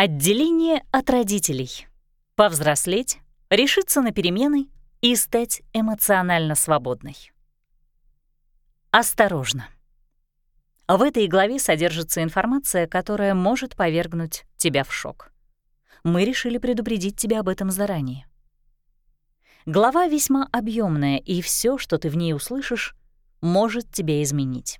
Отделение от родителей. Повзрослеть, решиться на перемены и стать эмоционально свободной. Осторожно. В этой главе содержится информация, которая может повергнуть тебя в шок. Мы решили предупредить тебя об этом заранее. Глава весьма объемная, и все, что ты в ней услышишь, может тебя изменить.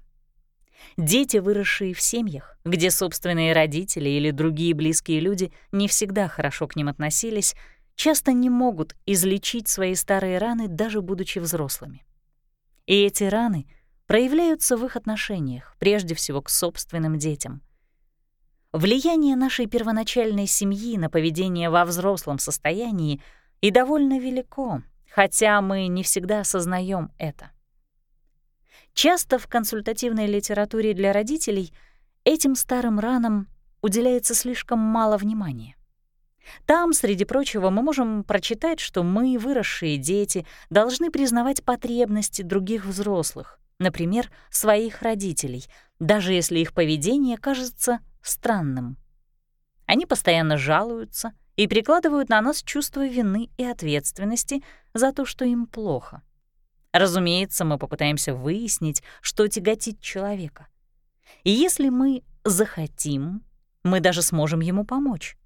Дети, выросшие в семьях, где собственные родители или другие близкие люди не всегда хорошо к ним относились, часто не могут излечить свои старые раны, даже будучи взрослыми. И эти раны проявляются в их отношениях, прежде всего к собственным детям. Влияние нашей первоначальной семьи на поведение во взрослом состоянии — и довольно велико, хотя мы не всегда осознаем это. Часто в консультативной литературе для родителей этим старым ранам уделяется слишком мало внимания. Там, среди прочего, мы можем прочитать, что мы, выросшие дети, должны признавать потребности других взрослых, например, своих родителей, даже если их поведение кажется странным. Они постоянно жалуются — и прикладывают на нас чувство вины и ответственности за то, что им плохо. Разумеется, мы попытаемся выяснить, что тяготит человека. И если мы захотим, мы даже сможем ему помочь.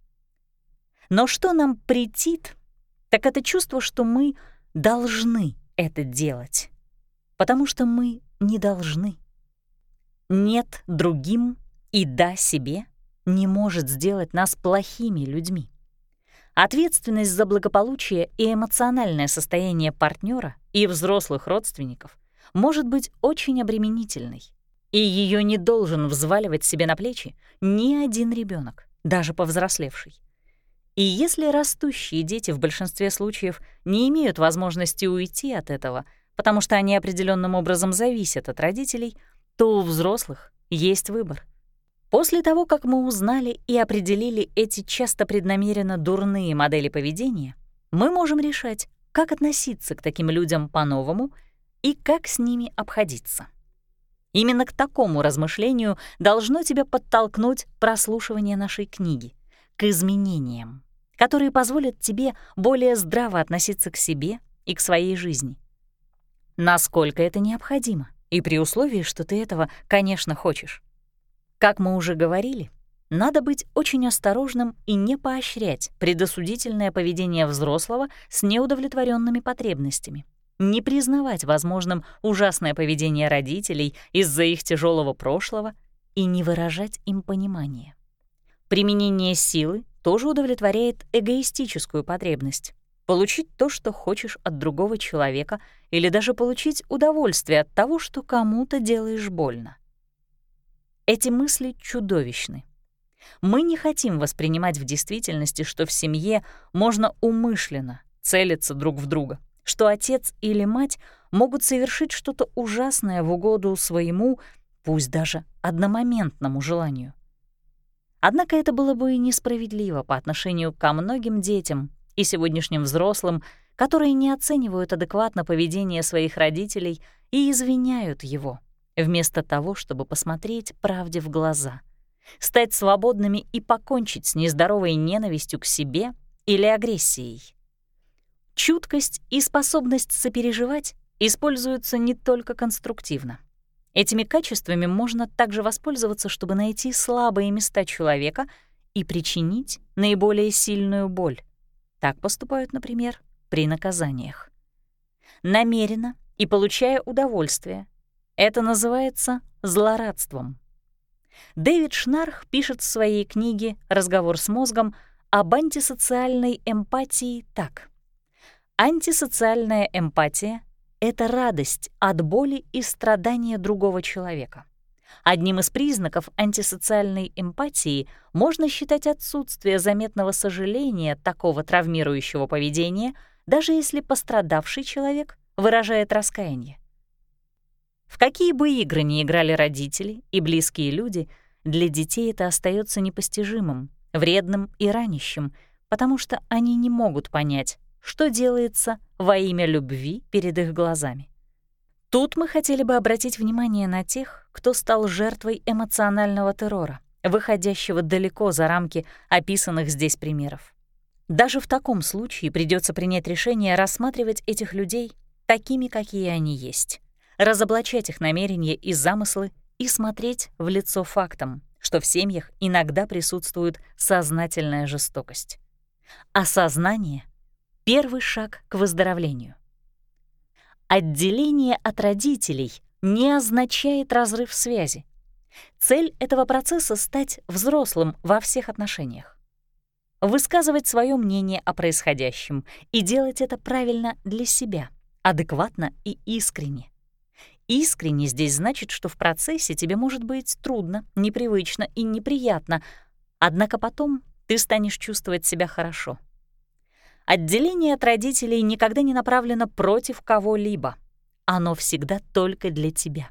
Но что нам претит, так это чувство, что мы должны это делать, потому что мы не должны. Нет другим и да себе не может сделать нас плохими людьми. Ответственность за благополучие и эмоциональное состояние партнера и взрослых родственников может быть очень обременительной, и ее не должен взваливать себе на плечи ни один ребенок, даже повзрослевший. И если растущие дети в большинстве случаев не имеют возможности уйти от этого, потому что они определенным образом зависят от родителей, то у взрослых есть выбор — После того, как мы узнали и определили эти часто преднамеренно дурные модели поведения, мы можем решать, как относиться к таким людям по-новому и как с ними обходиться. Именно к такому размышлению должно тебя подтолкнуть прослушивание нашей книги, к изменениям, которые позволят тебе более здраво относиться к себе и к своей жизни. Насколько это необходимо, и при условии, что ты этого, конечно, хочешь. Как мы уже говорили, надо быть очень осторожным и не поощрять предосудительное поведение взрослого с неудовлетворенными потребностями, не признавать возможным ужасное поведение родителей из-за их тяжелого прошлого и не выражать им понимания. Применение силы тоже удовлетворяет эгоистическую потребность — получить то, что хочешь от другого человека, или даже получить удовольствие от того, что кому-то делаешь больно. Эти мысли чудовищны. Мы не хотим воспринимать в действительности, что в семье можно умышленно целиться друг в друга, что отец или мать могут совершить что-то ужасное в угоду своему, пусть даже одномоментному желанию. Однако это было бы несправедливо по отношению ко многим детям и сегодняшним взрослым, которые не оценивают адекватно поведение своих родителей и извиняют его вместо того, чтобы посмотреть правде в глаза, стать свободными и покончить с нездоровой ненавистью к себе или агрессией. Чуткость и способность сопереживать используются не только конструктивно. Этими качествами можно также воспользоваться, чтобы найти слабые места человека и причинить наиболее сильную боль. Так поступают, например, при наказаниях. Намеренно и получая удовольствие, это называется злорадством. Дэвид Шнарх пишет в своей книге «Разговор с мозгом» об антисоциальной эмпатии так. Антисоциальная эмпатия — это радость от боли и страдания другого человека. Одним из признаков антисоциальной эмпатии можно считать отсутствие заметного сожаления такого травмирующего поведения, даже если пострадавший человек выражает раскаяние. В какие бы игры ни играли родители и близкие люди, для детей это остается непостижимым, вредным и ранящим, потому что они не могут понять, что делается во имя любви перед их глазами. Тут мы хотели бы обратить внимание на тех, кто стал жертвой эмоционального террора, выходящего далеко за рамки описанных здесь примеров. Даже в таком случае придется принять решение рассматривать этих людей такими, какие они есть, разоблачать их намерения и замыслы и смотреть в лицо фактам, что в семьях иногда присутствует сознательная жестокость. Осознание — первый шаг к выздоровлению. Отделение от родителей не означает разрыв связи. Цель этого процесса — стать взрослым во всех отношениях. Высказывать свое мнение о происходящем и делать это правильно для себя, адекватно и искренне. Искренне здесь значит, что в процессе тебе может быть трудно, непривычно и неприятно, однако потом ты станешь чувствовать себя хорошо. Отделение от родителей никогда не направлено против кого-либо. Оно всегда только для тебя.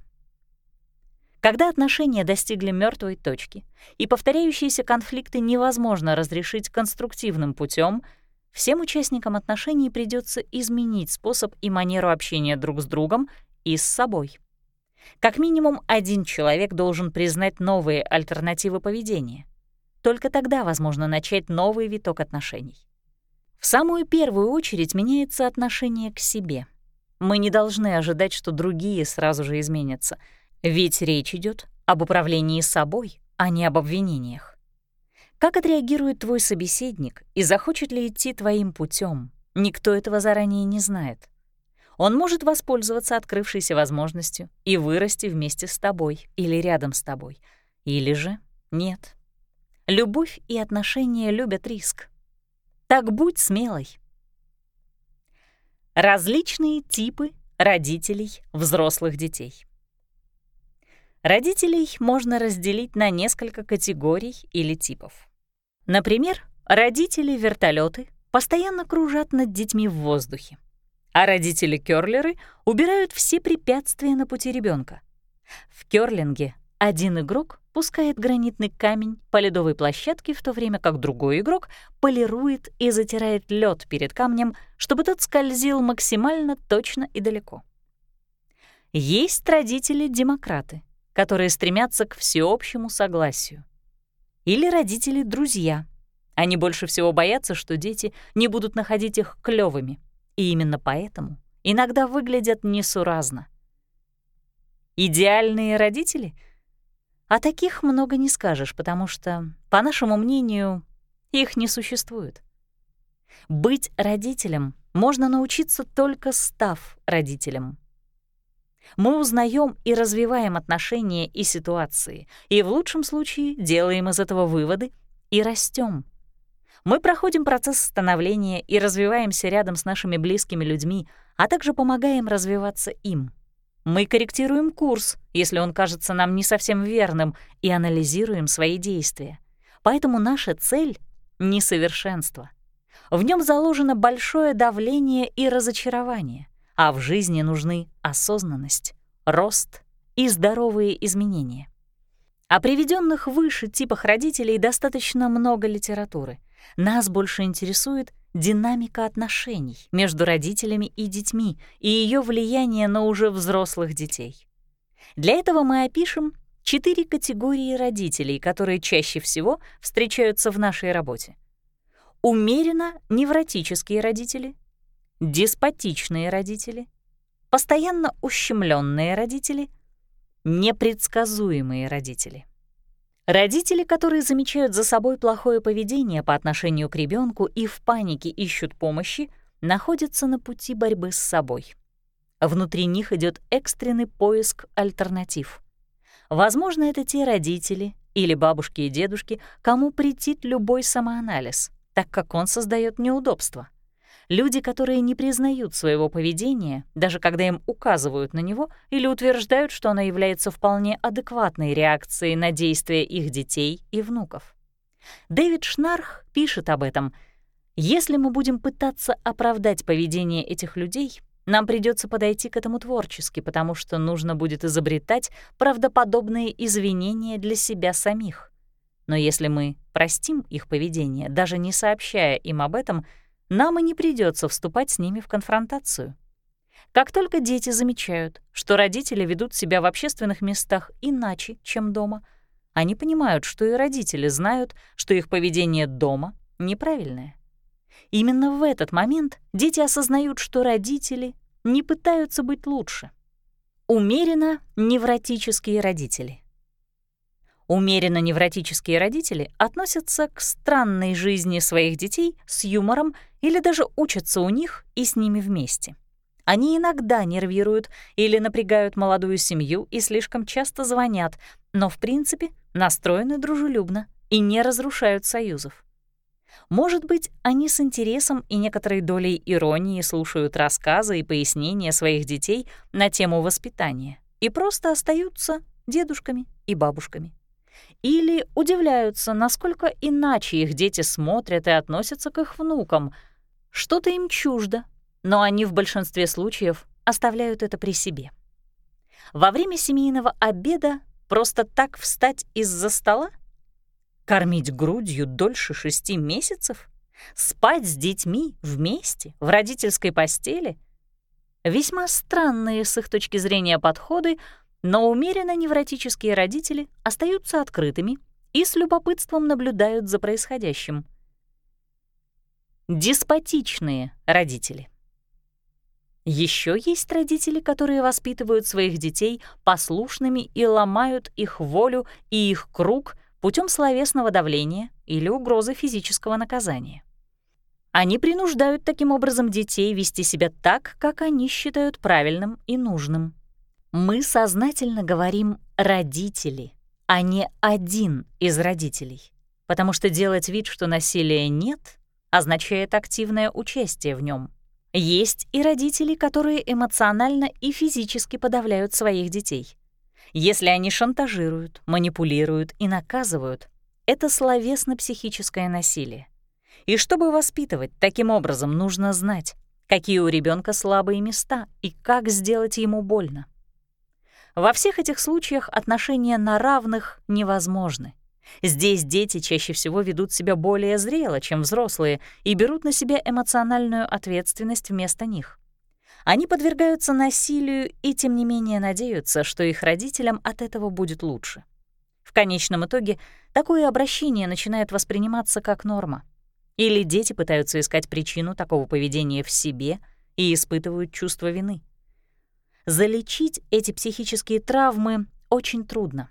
Когда отношения достигли мертвой точки и повторяющиеся конфликты невозможно разрешить конструктивным путем, всем участникам отношений придется изменить способ и манеру общения друг с другом и с собой. Как минимум один человек должен признать новые альтернативы поведения. Только тогда возможно начать новый виток отношений. В самую первую очередь меняется отношение к себе. Мы не должны ожидать, что другие сразу же изменятся — ведь речь идет об управлении собой, а не об обвинениях. Как отреагирует твой собеседник и захочет ли идти твоим путем, никто этого заранее не знает. Он может воспользоваться открывшейся возможностью и вырасти вместе с тобой или рядом с тобой, или же нет. Любовь и отношения любят риск. Так будь смелой. Различные типы родителей взрослых детей. Родителей можно разделить на несколько категорий или типов. Например, родители-вертолеты постоянно кружат над детьми в воздухе, а родители-кёрлеры убирают все препятствия на пути ребенка. В кёрлинге один игрок пускает гранитный камень по ледовой площадке, в то время как другой игрок полирует и затирает лед перед камнем, чтобы тот скользил максимально точно и далеко. Есть родители-демократы — которые стремятся к всеобщему согласию. Или родители-друзья. Они больше всего боятся, что дети не будут находить их клёвыми, и именно поэтому иногда выглядят несуразно. Идеальные родители? О таких много не скажешь, потому что, по нашему мнению, их не существует. Быть родителем можно научиться только став родителем мы узнаем и развиваем отношения и ситуации, и в лучшем случае делаем из этого выводы и растем. Мы проходим процесс становления и развиваемся рядом с нашими близкими людьми, а также помогаем развиваться им. Мы корректируем курс, если он кажется нам не совсем верным, и анализируем свои действия. Поэтому наша цель — несовершенство. В нем заложено большое давление и разочарование а в жизни нужны осознанность, рост и здоровые изменения. О приведенных выше типах родителей достаточно много литературы. Нас больше интересует динамика отношений между родителями и детьми и ее влияние на уже взрослых детей. Для этого мы опишем четыре категории родителей, которые чаще всего встречаются в нашей работе. Умеренно невротические родители, деспотичные родители, постоянно ущемленные родители, непредсказуемые родители. Родители, которые замечают за собой плохое поведение по отношению к ребенку и в панике ищут помощи, находятся на пути борьбы с собой. Внутри них идет экстренный поиск альтернатив. Возможно, это те родители или бабушки и дедушки, кому претит любой самоанализ, так как он создает неудобства — Люди, которые не признают своего поведения, даже когда им указывают на него или утверждают, что оно является вполне адекватной реакцией на действия их детей и внуков. Дэвид Шнарх пишет об этом. «Если мы будем пытаться оправдать поведение этих людей, нам придется подойти к этому творчески, потому что нужно будет изобретать правдоподобные извинения для себя самих. Но если мы простим их поведение, даже не сообщая им об этом — нам и не придется вступать с ними в конфронтацию. Как только дети замечают, что родители ведут себя в общественных местах иначе, чем дома, Они понимают, что и родители знают, что их поведение дома неправильное. Именно в этот момент дети осознают, что родители не пытаются быть лучше. Умеренно невротические родители. Умеренно невротические родители относятся к странной жизни своих детей с юмором или даже учатся у них и с ними вместе. Они иногда нервируют или напрягают молодую семью и слишком часто звонят, но в принципе настроены дружелюбно и не разрушают союзов. Может быть, они с интересом и некоторой долей иронии слушают рассказы и пояснения своих детей на тему воспитания и просто остаются дедушками и бабушками. Или удивляются, насколько иначе их дети смотрят и относятся к их внукам. Что-то им чуждо, но они в большинстве случаев оставляют это при себе. Во время семейного обеда просто так встать из-за стола? Кормить грудью дольше шести месяцев? Спать с детьми вместе, в родительской постели? Весьма странные с их точки зрения подходы, но умеренно невротические родители остаются открытыми и с любопытством наблюдают за происходящим. Деспотичные родители. Еще есть родители, которые воспитывают своих детей послушными и ломают их волю и их круг путем словесного давления или угрозы физического наказания. Они принуждают таким образом детей вести себя так, как они считают правильным и нужным. Мы сознательно говорим «родители», а не «один из родителей», потому что делать вид, что насилия нет, означает активное участие в нем. Есть и родители, которые эмоционально и физически подавляют своих детей. Если они шантажируют, манипулируют и наказывают, это словесно-психическое насилие. И чтобы воспитывать таким образом, нужно знать, какие у ребенка слабые места и как сделать ему больно. Во всех этих случаях отношения на равных невозможны. Здесь дети чаще всего ведут себя более зрело, чем взрослые, и берут на себя эмоциональную ответственность вместо них. Они подвергаются насилию и, тем не менее, надеются, что их родителям от этого будет лучше. В конечном итоге такое обращение начинает восприниматься как норма. Или дети пытаются искать причину такого поведения в себе и испытывают чувство вины. Залечить эти психические травмы очень трудно.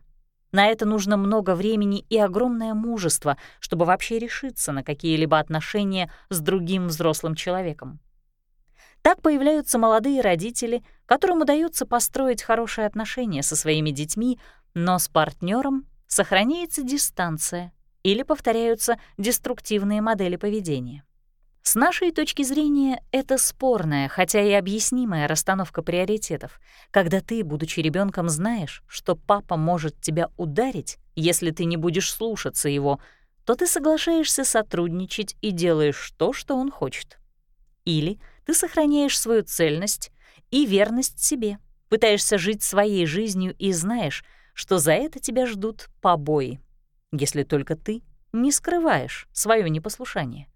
На это нужно много времени и огромное мужество, чтобы вообще решиться на какие-либо отношения с другим взрослым человеком. Так появляются молодые родители, которым удается построить хорошие отношения со своими детьми, но с партнером сохраняется дистанция или повторяются деструктивные модели поведения. С нашей точки зрения, это спорная, хотя и объяснимая расстановка приоритетов, когда ты, будучи ребенком, знаешь, что папа может тебя ударить, если ты не будешь слушаться его, то ты соглашаешься сотрудничать и делаешь то, что он хочет. Или ты сохраняешь свою цельность и верность себе, пытаешься жить своей жизнью и знаешь, что за это тебя ждут побои, если только ты не скрываешь свое непослушание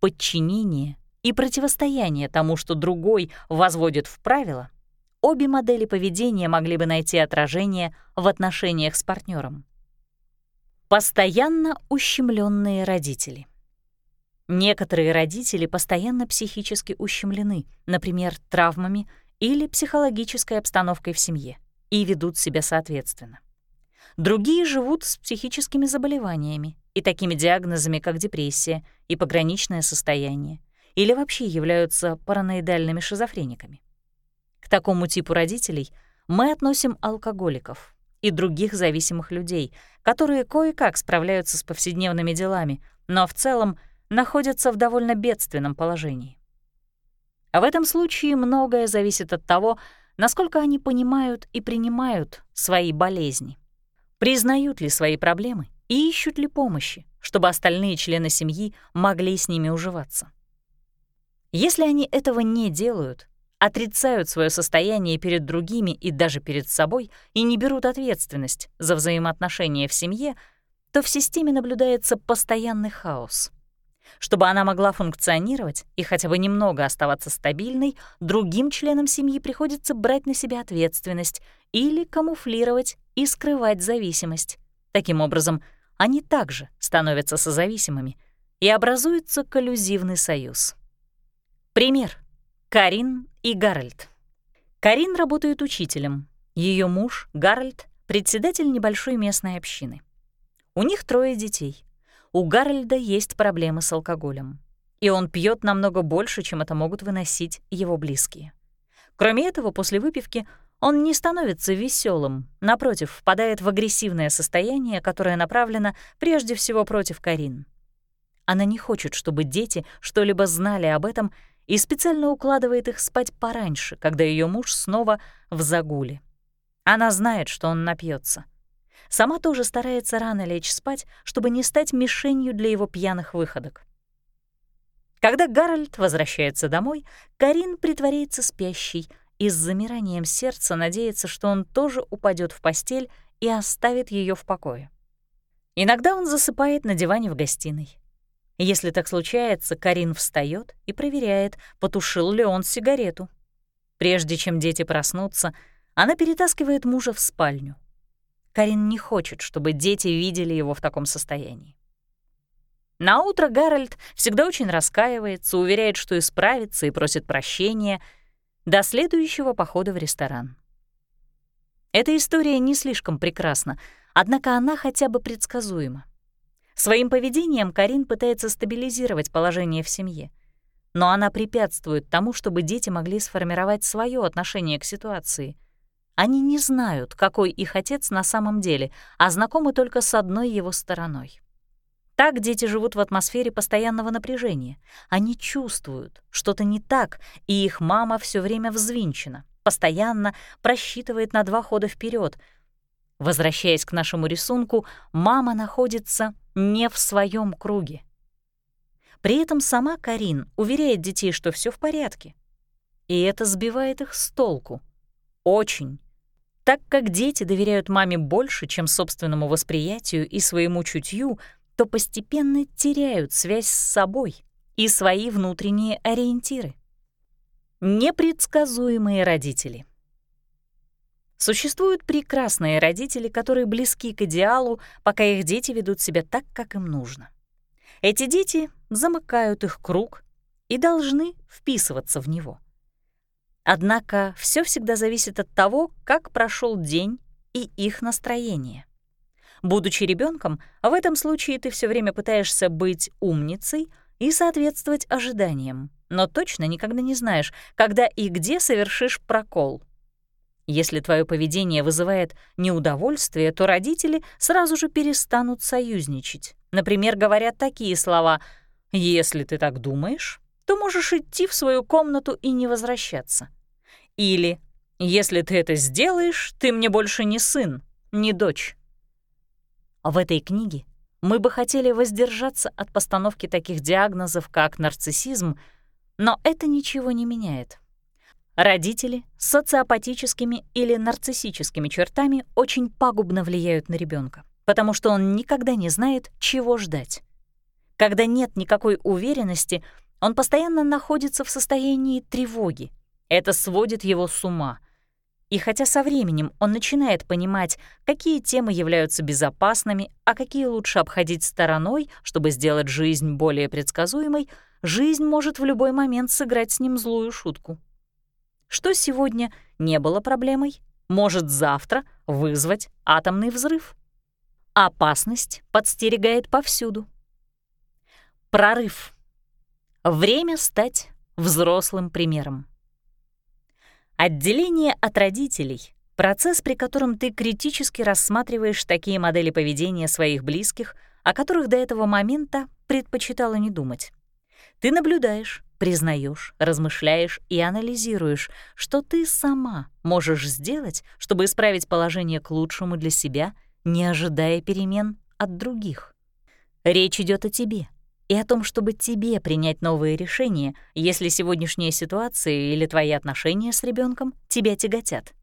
подчинение и противостояние тому, что другой возводит в правила, обе модели поведения могли бы найти отражение в отношениях с партнером. Постоянно ущемленные родители. Некоторые родители постоянно психически ущемлены, например, травмами или психологической обстановкой в семье, и ведут себя соответственно. Другие живут с психическими заболеваниями и такими диагнозами, как депрессия и пограничное состояние, или вообще являются параноидальными шизофрениками. К такому типу родителей мы относим алкоголиков и других зависимых людей, которые кое-как справляются с повседневными делами, но в целом находятся в довольно бедственном положении. А в этом случае многое зависит от того, насколько они понимают и принимают свои болезни признают ли свои проблемы и ищут ли помощи, чтобы остальные члены семьи могли с ними уживаться. Если они этого не делают, отрицают свое состояние перед другими и даже перед собой и не берут ответственность за взаимоотношения в семье, то в системе наблюдается постоянный хаос. Чтобы она могла функционировать и хотя бы немного оставаться стабильной, другим членам семьи приходится брать на себя ответственность или камуфлировать и скрывать зависимость. Таким образом, они также становятся созависимыми, и образуется коллюзивный союз. Пример. Карин и Гарольд. Карин работает учителем. Ее муж, Гарольд, председатель небольшой местной общины. У них трое детей. У Гарольда есть проблемы с алкоголем. И он пьет намного больше, чем это могут выносить его близкие. Кроме этого, после выпивки он не становится веселым, напротив, впадает в агрессивное состояние, которое направлено прежде всего против Карин. Она не хочет, чтобы дети что-либо знали об этом и специально укладывает их спать пораньше, когда ее муж снова в загуле. Она знает, что он напьется. Сама тоже старается рано лечь спать, чтобы не стать мишенью для его пьяных выходок. Когда Гарольд возвращается домой, Карин притворяется спящей и с замиранием сердца надеется, что он тоже упадет в постель и оставит ее в покое. Иногда он засыпает на диване в гостиной. Если так случается, Карин встает и проверяет, потушил ли он сигарету. Прежде чем дети проснутся, она перетаскивает мужа в спальню. Карин не хочет, чтобы дети видели его в таком состоянии. На утро Гарольд всегда очень раскаивается, уверяет, что исправится и просит прощения до следующего похода в ресторан. Эта история не слишком прекрасна, однако она хотя бы предсказуема. Своим поведением Карин пытается стабилизировать положение в семье, но она препятствует тому, чтобы дети могли сформировать свое отношение к ситуации. Они не знают, какой их отец на самом деле, а знакомы только с одной его стороной. Так дети живут в атмосфере постоянного напряжения. Они чувствуют, что-то не так, и их мама все время взвинчена, постоянно просчитывает на два хода вперед. Возвращаясь к нашему рисунку, мама находится не в своем круге. При этом сама Карин уверяет детей, что все в порядке. И это сбивает их с толку. Очень. Так как дети доверяют маме больше, чем собственному восприятию и своему чутью, то постепенно теряют связь с собой и свои внутренние ориентиры. Непредсказуемые родители — Существуют прекрасные родители, которые близки к идеалу, пока их дети ведут себя так, как им нужно. Эти дети замыкают их круг и должны вписываться в него. Однако все всегда зависит от того, как прошел день и их настроение. Будучи ребенком, в этом случае ты все время пытаешься быть умницей и соответствовать ожиданиям, но точно никогда не знаешь, когда и где совершишь прокол — если твое поведение вызывает неудовольствие, то родители сразу же перестанут союзничать. Например, говорят такие слова «Если ты так думаешь, то можешь идти в свою комнату и не возвращаться». Или «Если ты это сделаешь, ты мне больше не сын, не дочь». В этой книге мы бы хотели воздержаться от постановки таких диагнозов, как нарциссизм, но это ничего не меняет. Родители с социопатическими или нарциссическими чертами очень пагубно влияют на ребенка, потому что он никогда не знает, чего ждать. Когда нет никакой уверенности, он постоянно находится в состоянии тревоги. Это сводит его с ума. И хотя со временем он начинает понимать, какие темы являются безопасными, а какие лучше обходить стороной, чтобы сделать жизнь более предсказуемой, жизнь может в любой момент сыграть с ним злую шутку что сегодня не было проблемой, может завтра вызвать атомный взрыв. Опасность подстерегает повсюду. Прорыв. Время стать взрослым примером. Отделение от родителей — процесс, при котором ты критически рассматриваешь такие модели поведения своих близких, о которых до этого момента предпочитала не думать. Ты наблюдаешь, признаешь, размышляешь и анализируешь, что ты сама можешь сделать, чтобы исправить положение к лучшему для себя, не ожидая перемен от других. Речь идет о тебе и о том, чтобы тебе принять новые решения, если сегодняшняя ситуация или твои отношения с ребенком тебя тяготят.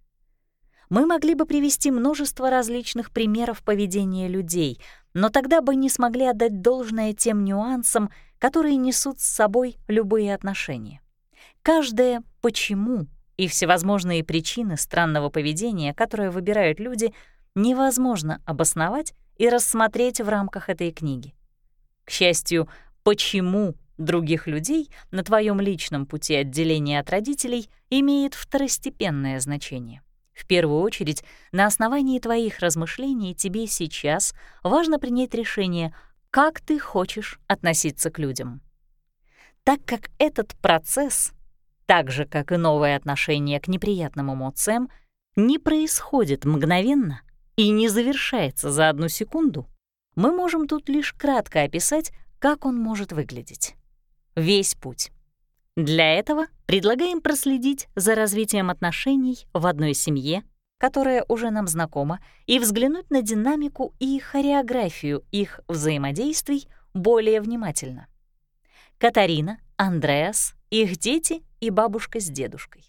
Мы могли бы привести множество различных примеров поведения людей, но тогда бы не смогли отдать должное тем нюансам, которые несут с собой любые отношения. Каждое «почему» и всевозможные причины странного поведения, которые выбирают люди, невозможно обосновать и рассмотреть в рамках этой книги. К счастью, почему других людей на твоем личном пути отделения от родителей имеет второстепенное значение. В первую очередь, на основании твоих размышлений тебе сейчас важно принять решение, как ты хочешь относиться к людям. Так как этот процесс, так же, как и новое отношение к неприятным эмоциям, не происходит мгновенно и не завершается за одну секунду, мы можем тут лишь кратко описать, как он может выглядеть. Весь путь. Для этого предлагаем проследить за развитием отношений в одной семье, которая уже нам знакома, и взглянуть на динамику и хореографию их взаимодействий более внимательно. Катарина, Андреас, их дети и бабушка с дедушкой.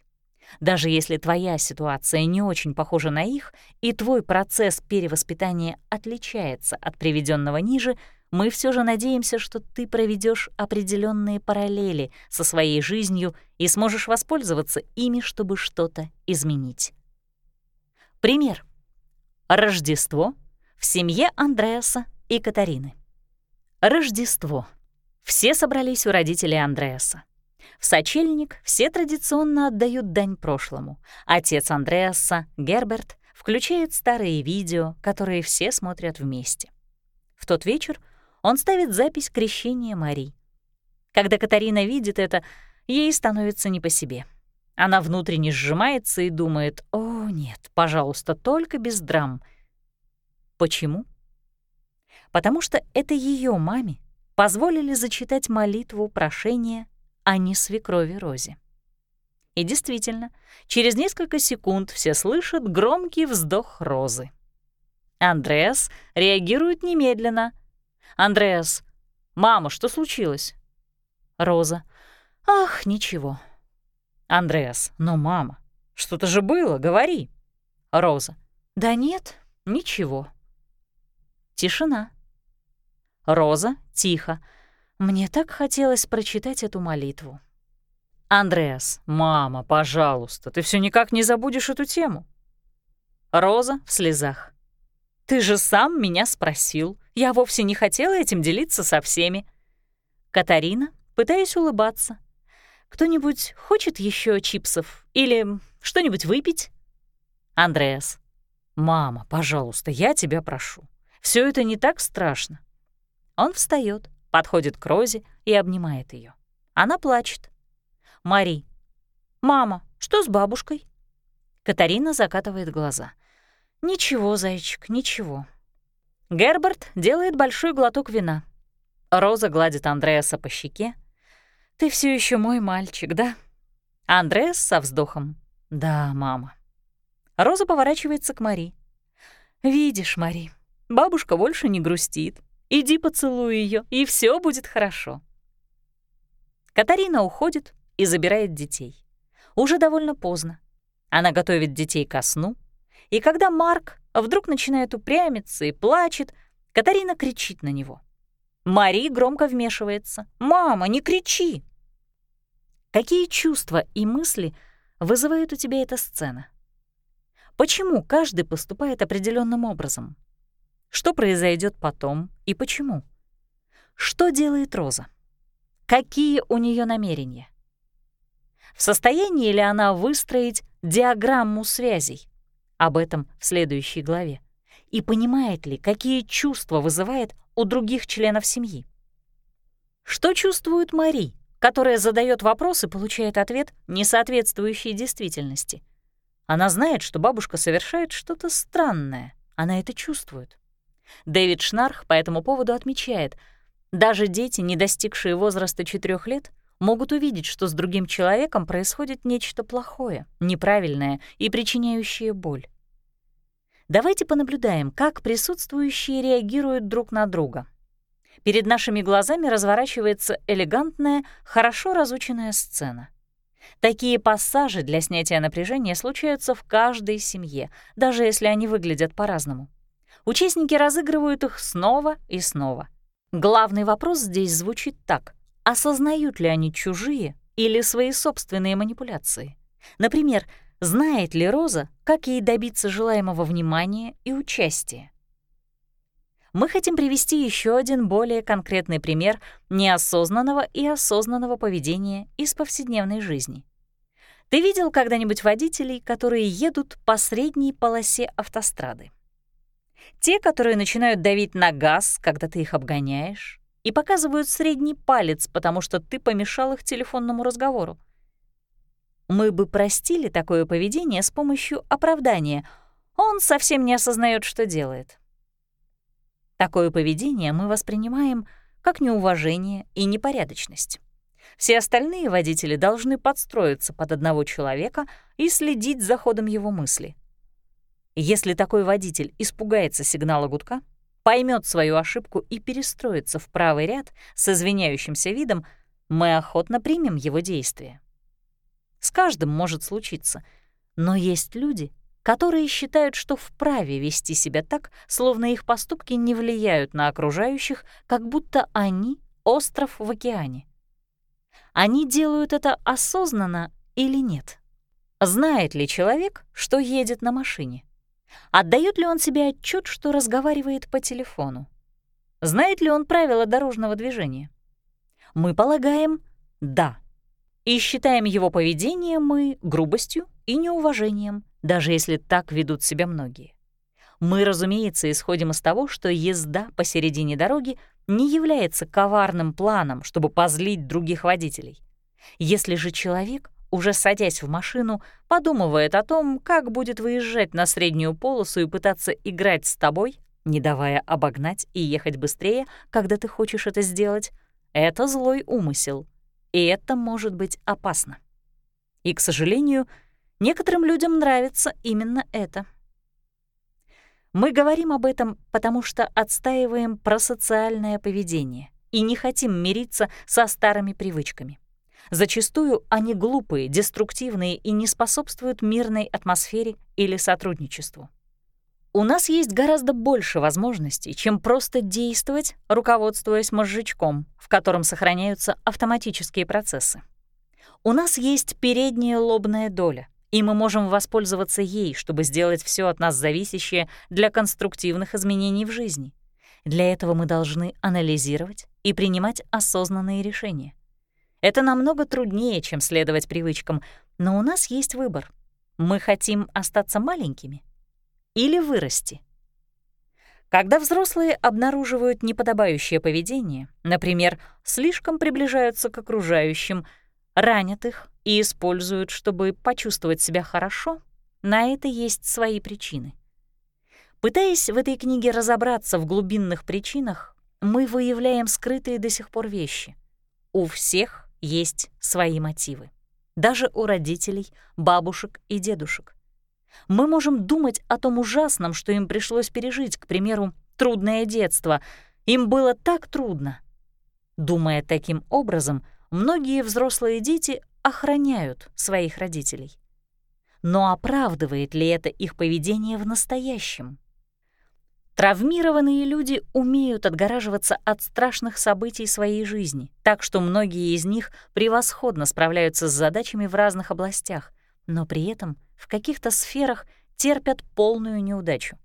Даже если твоя ситуация не очень похожа на их, и твой процесс перевоспитания отличается от приведенного ниже, мы все же надеемся, что ты проведешь определенные параллели со своей жизнью и сможешь воспользоваться ими, чтобы что-то изменить. Пример. Рождество в семье Андреаса и Катарины. Рождество — все собрались у родителей Андреаса. В сочельник все традиционно отдают дань прошлому. Отец Андреаса, Герберт, включает старые видео, которые все смотрят вместе. В тот вечер он ставит запись крещения Мари. Когда Катарина видит это, ей становится не по себе. Она внутренне сжимается и думает, «О, нет, пожалуйста, только без драм». Почему? Потому что это ее маме позволили зачитать молитву прошения а не свекрови Розе. И действительно, через несколько секунд все слышат громкий вздох Розы. Андреас реагирует немедленно. «Андреас, мама, что случилось?» Роза. «Ах, ничего». «Андреас, но мама, что-то же было, говори». Роза. «Да нет, ничего». Тишина. Роза тихо. Мне так хотелось прочитать эту молитву. «Андреас, мама, пожалуйста, ты все никак не забудешь эту тему». Роза в слезах. «Ты же сам меня спросил. Я вовсе не хотела этим делиться со всеми». Катарина, пытаясь улыбаться. «Кто-нибудь хочет еще чипсов? Или что-нибудь выпить?» Андреас. «Мама, пожалуйста, я тебя прошу. Все это не так страшно. Он встает, подходит к Розе и обнимает ее. Она плачет. Мари. «Мама, что с бабушкой?» Катарина закатывает глаза. «Ничего, зайчик, ничего». Герберт делает большой глоток вина. Роза гладит Андреаса по щеке. «Ты все еще мой мальчик, да?» Андреас со вздохом. «Да, мама». Роза поворачивается к Мари. «Видишь, Мари, бабушка больше не грустит. Иди поцелуй ее, и все будет хорошо. Катарина уходит и забирает детей. Уже довольно поздно. Она готовит детей ко сну, и когда Марк вдруг начинает упрямиться и плачет, Катарина кричит на него. Мари громко вмешивается. «Мама, не кричи!» Какие чувства и мысли вызывает у тебя эта сцена? Почему каждый поступает определенным образом? Что произойдет потом и почему? Что делает Роза? Какие у нее намерения? В состоянии ли она выстроить диаграмму связей? Об этом в следующей главе. И понимает ли, какие чувства вызывает у других членов семьи? Что чувствует Мари, которая задает вопрос и получает ответ, не соответствующий действительности? Она знает, что бабушка совершает что-то странное. Она это чувствует. Дэвид Шнарх по этому поводу отмечает, даже дети, не достигшие возраста 4 лет, могут увидеть, что с другим человеком происходит нечто плохое, неправильное и причиняющее боль. Давайте понаблюдаем, как присутствующие реагируют друг на друга. Перед нашими глазами разворачивается элегантная, хорошо разученная сцена. Такие пассажи для снятия напряжения случаются в каждой семье, даже если они выглядят по-разному. Участники разыгрывают их снова и снова. Главный вопрос здесь звучит так. Осознают ли они чужие или свои собственные манипуляции? Например, знает ли Роза, как ей добиться желаемого внимания и участия? мы хотим привести еще один более конкретный пример неосознанного и осознанного поведения из повседневной жизни. Ты видел когда-нибудь водителей, которые едут по средней полосе автострады? Те, которые начинают давить на газ, когда ты их обгоняешь, и показывают средний палец, потому что ты помешал их телефонному разговору. Мы бы простили такое поведение с помощью оправдания. Он совсем не осознает, что делает. Такое поведение мы воспринимаем как неуважение и непорядочность. Все остальные водители должны подстроиться под одного человека и следить за ходом его мысли. Если такой водитель испугается сигнала гудка, поймет свою ошибку и перестроится в правый ряд с извиняющимся видом, мы охотно примем его действия. С каждым может случиться, но есть люди, которые считают, что вправе вести себя так, словно их поступки не влияют на окружающих, как будто они — остров в океане. Они делают это осознанно или нет? Знает ли человек, что едет на машине? Отдает ли он себе отчет, что разговаривает по телефону? Знает ли он правила дорожного движения? Мы полагаем «да» и считаем его поведение мы грубостью и неуважением, даже если так ведут себя многие. Мы, разумеется, исходим из того, что езда посередине дороги не является коварным планом, чтобы позлить других водителей. Если же человек, уже садясь в машину, подумывает о том, как будет выезжать на среднюю полосу и пытаться играть с тобой, не давая обогнать и ехать быстрее, когда ты хочешь это сделать, это злой умысел, и это может быть опасно. И, к сожалению, некоторым людям нравится именно это. Мы говорим об этом, потому что отстаиваем просоциальное поведение и не хотим мириться со старыми привычками. Зачастую они глупые, деструктивные и не способствуют мирной атмосфере или сотрудничеству. У нас есть гораздо больше возможностей, чем просто действовать, руководствуясь мозжечком, в котором сохраняются автоматические процессы. У нас есть передняя лобная доля, и мы можем воспользоваться ей, чтобы сделать все от нас зависящее для конструктивных изменений в жизни. Для этого мы должны анализировать и принимать осознанные решения. Это намного труднее, чем следовать привычкам, но у нас есть выбор. Мы хотим остаться маленькими или вырасти. Когда взрослые обнаруживают неподобающее поведение, например, слишком приближаются к окружающим, ранят их и используют, чтобы почувствовать себя хорошо, на это есть свои причины. Пытаясь в этой книге разобраться в глубинных причинах, мы выявляем скрытые до сих пор вещи. У всех есть свои мотивы. Даже у родителей, бабушек и дедушек. Мы можем думать о том ужасном, что им пришлось пережить, к примеру, трудное детство. Им было так трудно. Думая таким образом, многие взрослые дети охраняют своих родителей. Но оправдывает ли это их поведение в настоящем? Травмированные люди умеют отгораживаться от страшных событий своей жизни, так что многие из них превосходно справляются с задачами в разных областях, но при этом в каких-то сферах терпят полную неудачу.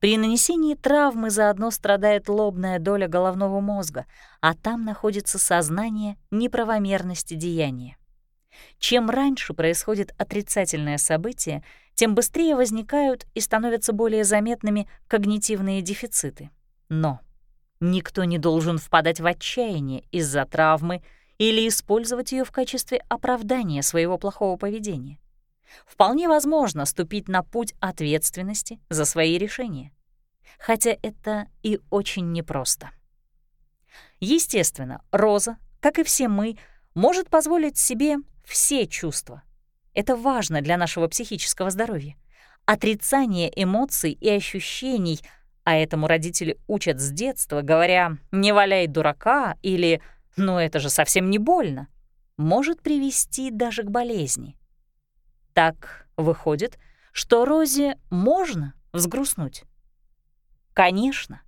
При нанесении травмы заодно страдает лобная доля головного мозга, а там находится сознание неправомерности деяния. Чем раньше происходит отрицательное событие, тем быстрее возникают и становятся более заметными когнитивные дефициты. Но никто не должен впадать в отчаяние из-за травмы или использовать ее в качестве оправдания своего плохого поведения вполне возможно ступить на путь ответственности за свои решения. Хотя это и очень непросто. Естественно, Роза, как и все мы, может позволить себе все чувства. Это важно для нашего психического здоровья. Отрицание эмоций и ощущений, а этому родители учат с детства, говоря «не валяй дурака» или «ну это же совсем не больно», может привести даже к болезни. Так выходит, что Розе можно взгрустнуть. Конечно,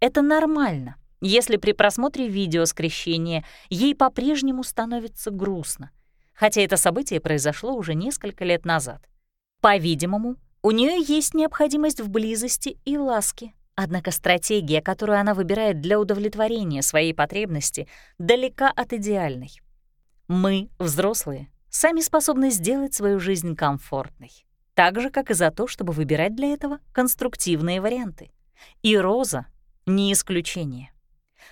это нормально, если при просмотре видео скрещения ей по-прежнему становится грустно, хотя это событие произошло уже несколько лет назад. По-видимому, у нее есть необходимость в близости и ласке, Однако стратегия, которую она выбирает для удовлетворения своей потребности, далека от идеальной. Мы, взрослые, сами способны сделать свою жизнь комфортной, так же, как и за то, чтобы выбирать для этого конструктивные варианты. И Роза — не исключение.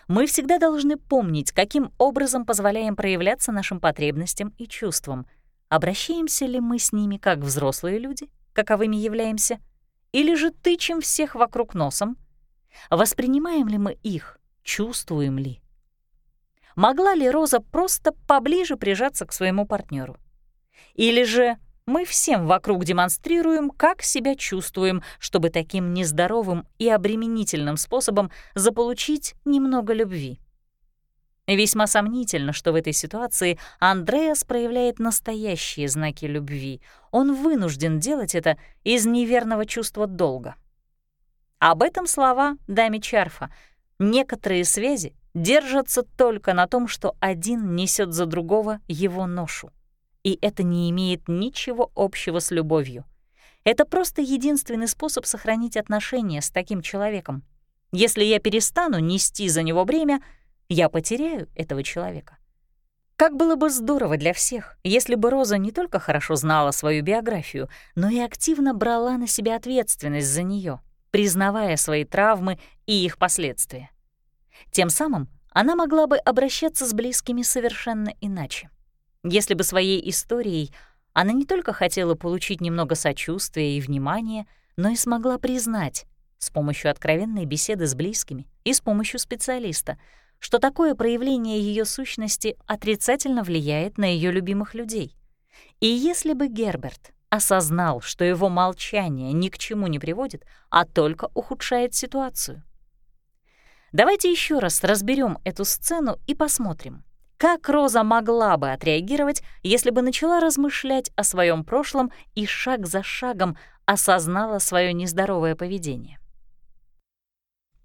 Мы всегда должны помнить, каким образом позволяем проявляться нашим потребностям и чувствам. Обращаемся ли мы с ними как взрослые люди, каковыми являемся — или же тычем всех вокруг носом? Воспринимаем ли мы их, чувствуем ли? Могла ли Роза просто поближе прижаться к своему партнеру? Или же мы всем вокруг демонстрируем, как себя чувствуем, чтобы таким нездоровым и обременительным способом заполучить немного любви? Весьма сомнительно, что в этой ситуации Андреас проявляет настоящие знаки любви. Он вынужден делать это из неверного чувства долга. Об этом слова даме Чарфа. Некоторые связи держатся только на том, что один несет за другого его ношу. И это не имеет ничего общего с любовью. Это просто единственный способ сохранить отношения с таким человеком. Если я перестану нести за него бремя — я потеряю этого человека. Как было бы здорово для всех, если бы Роза не только хорошо знала свою биографию, но и активно брала на себя ответственность за нее, признавая свои травмы и их последствия. Тем самым она могла бы обращаться с близкими совершенно иначе. Если бы своей историей она не только хотела получить немного сочувствия и внимания, но и смогла признать с помощью откровенной беседы с близкими и с помощью специалиста — что такое проявление ее сущности отрицательно влияет на ее любимых людей. И если бы Герберт осознал, что его молчание ни к чему не приводит, а только ухудшает ситуацию. Давайте еще раз разберем эту сцену и посмотрим, как Роза могла бы отреагировать, если бы начала размышлять о своем прошлом и шаг за шагом осознала свое нездоровое поведение.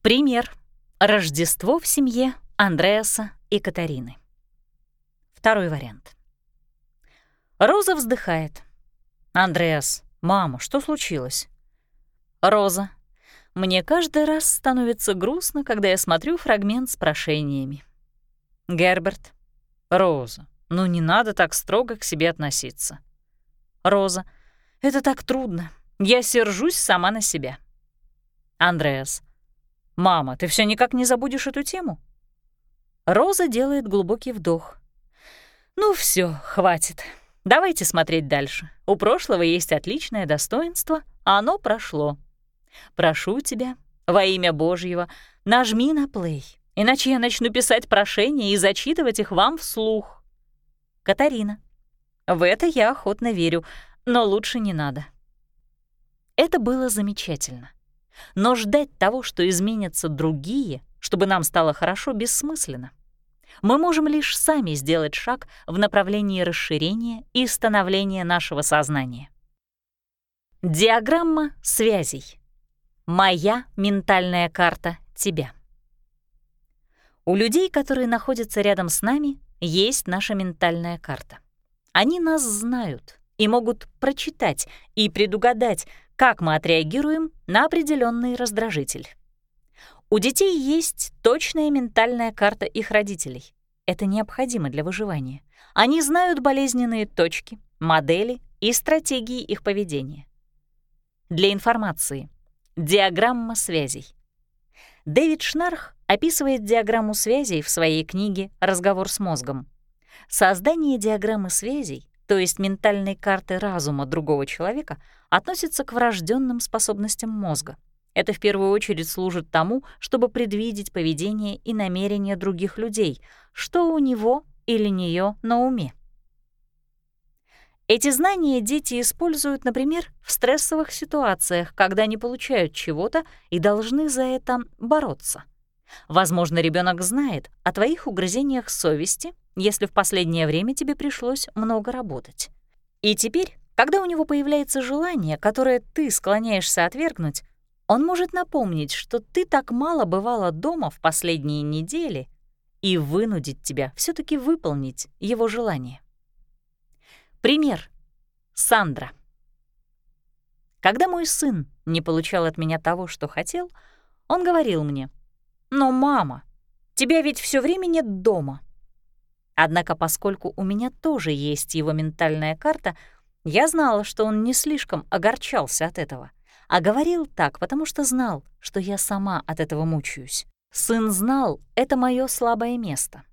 Пример. Рождество в семье Андреаса и Катарины. Второй вариант. Роза вздыхает. «Андреас, мама, что случилось?» Роза. «Мне каждый раз становится грустно, когда я смотрю фрагмент с прошениями». Герберт. «Роза, ну не надо так строго к себе относиться». Роза. «Это так трудно. Я сержусь сама на себя». Андреас. «Мама, ты все никак не забудешь эту тему?» Роза делает глубокий вдох. «Ну все, хватит. Давайте смотреть дальше. У прошлого есть отличное достоинство, а оно прошло. Прошу тебя, во имя Божьего, нажми на плей, иначе я начну писать прошения и зачитывать их вам вслух». Катарина. В это я охотно верю, но лучше не надо. Это было замечательно. Но ждать того, что изменятся другие, чтобы нам стало хорошо, бессмысленно. Мы можем лишь сами сделать шаг в направлении расширения и становления нашего сознания. Диаграмма связей. Моя ментальная карта тебя. У людей, которые находятся рядом с нами, есть наша ментальная карта. Они нас знают и могут прочитать и предугадать, как мы отреагируем на определенный раздражитель. У детей есть точная ментальная карта их родителей. Это необходимо для выживания. Они знают болезненные точки, модели и стратегии их поведения. Для информации. Диаграмма связей. Дэвид Шнарх описывает диаграмму связей в своей книге «Разговор с мозгом». Создание диаграммы связей, то есть ментальной карты разума другого человека, относится к врожденным способностям мозга — это в первую очередь служит тому, чтобы предвидеть поведение и намерения других людей, что у него или нее на уме. Эти знания дети используют, например, в стрессовых ситуациях, когда не получают чего-то и должны за это бороться. Возможно, ребенок знает о твоих угрызениях совести, если в последнее время тебе пришлось много работать. И теперь, когда у него появляется желание, которое ты склоняешься отвергнуть, он может напомнить, что ты так мало бывала дома в последние недели и вынудить тебя все таки выполнить его желание. Пример. Сандра. Когда мой сын не получал от меня того, что хотел, Он говорил мне, «Но, мама, тебя ведь все время нет дома». Однако, поскольку у меня тоже есть его ментальная карта, я знала, что он не слишком огорчался от этого, а говорил так, потому что знал, что я сама от этого мучаюсь. Сын знал, это мое слабое место.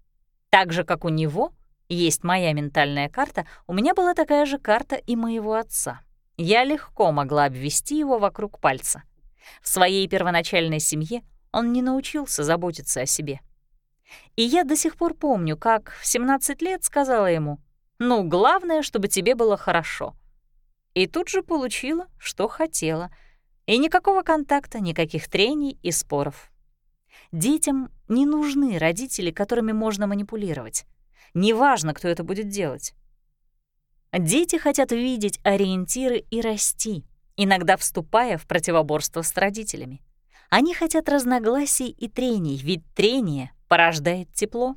Так же, как у него есть моя ментальная карта, у меня была такая же карта и моего отца. Я легко могла обвести его вокруг пальца. В своей первоначальной семье он не научился заботиться о себе. И я до сих пор помню, как в 17 лет сказала ему, «Ну, главное, чтобы тебе было хорошо». И тут же получила, что хотела. И никакого контакта, никаких трений и споров. Детям не нужны родители, которыми можно манипулировать. Неважно, кто это будет делать. Дети хотят видеть ориентиры и расти, иногда вступая в противоборство с родителями. Они хотят разногласий и трений, ведь трение порождает тепло.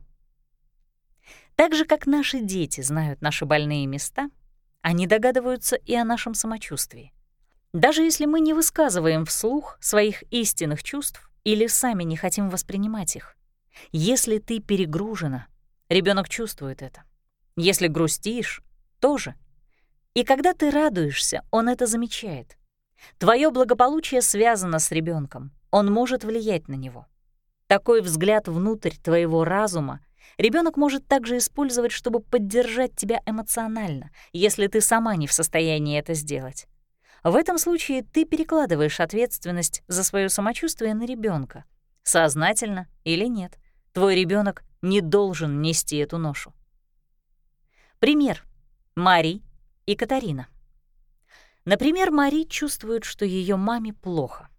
Так же, как наши дети знают наши больные места, они догадываются и о нашем самочувствии. Даже если мы не высказываем вслух своих истинных чувств или сами не хотим воспринимать их. Если ты перегружена, ребенок чувствует это. Если грустишь, тоже. И когда ты радуешься, он это замечает. Твое благополучие связано с ребенком, он может влиять на него. Такой взгляд внутрь твоего разума ребенок может также использовать, чтобы поддержать тебя эмоционально, если ты сама не в состоянии это сделать. В этом случае ты перекладываешь ответственность за свое самочувствие на ребенка, сознательно или нет. Твой ребенок не должен нести эту ношу. Пример. Мари и Катарина. Например, Мари чувствует, что ее маме плохо.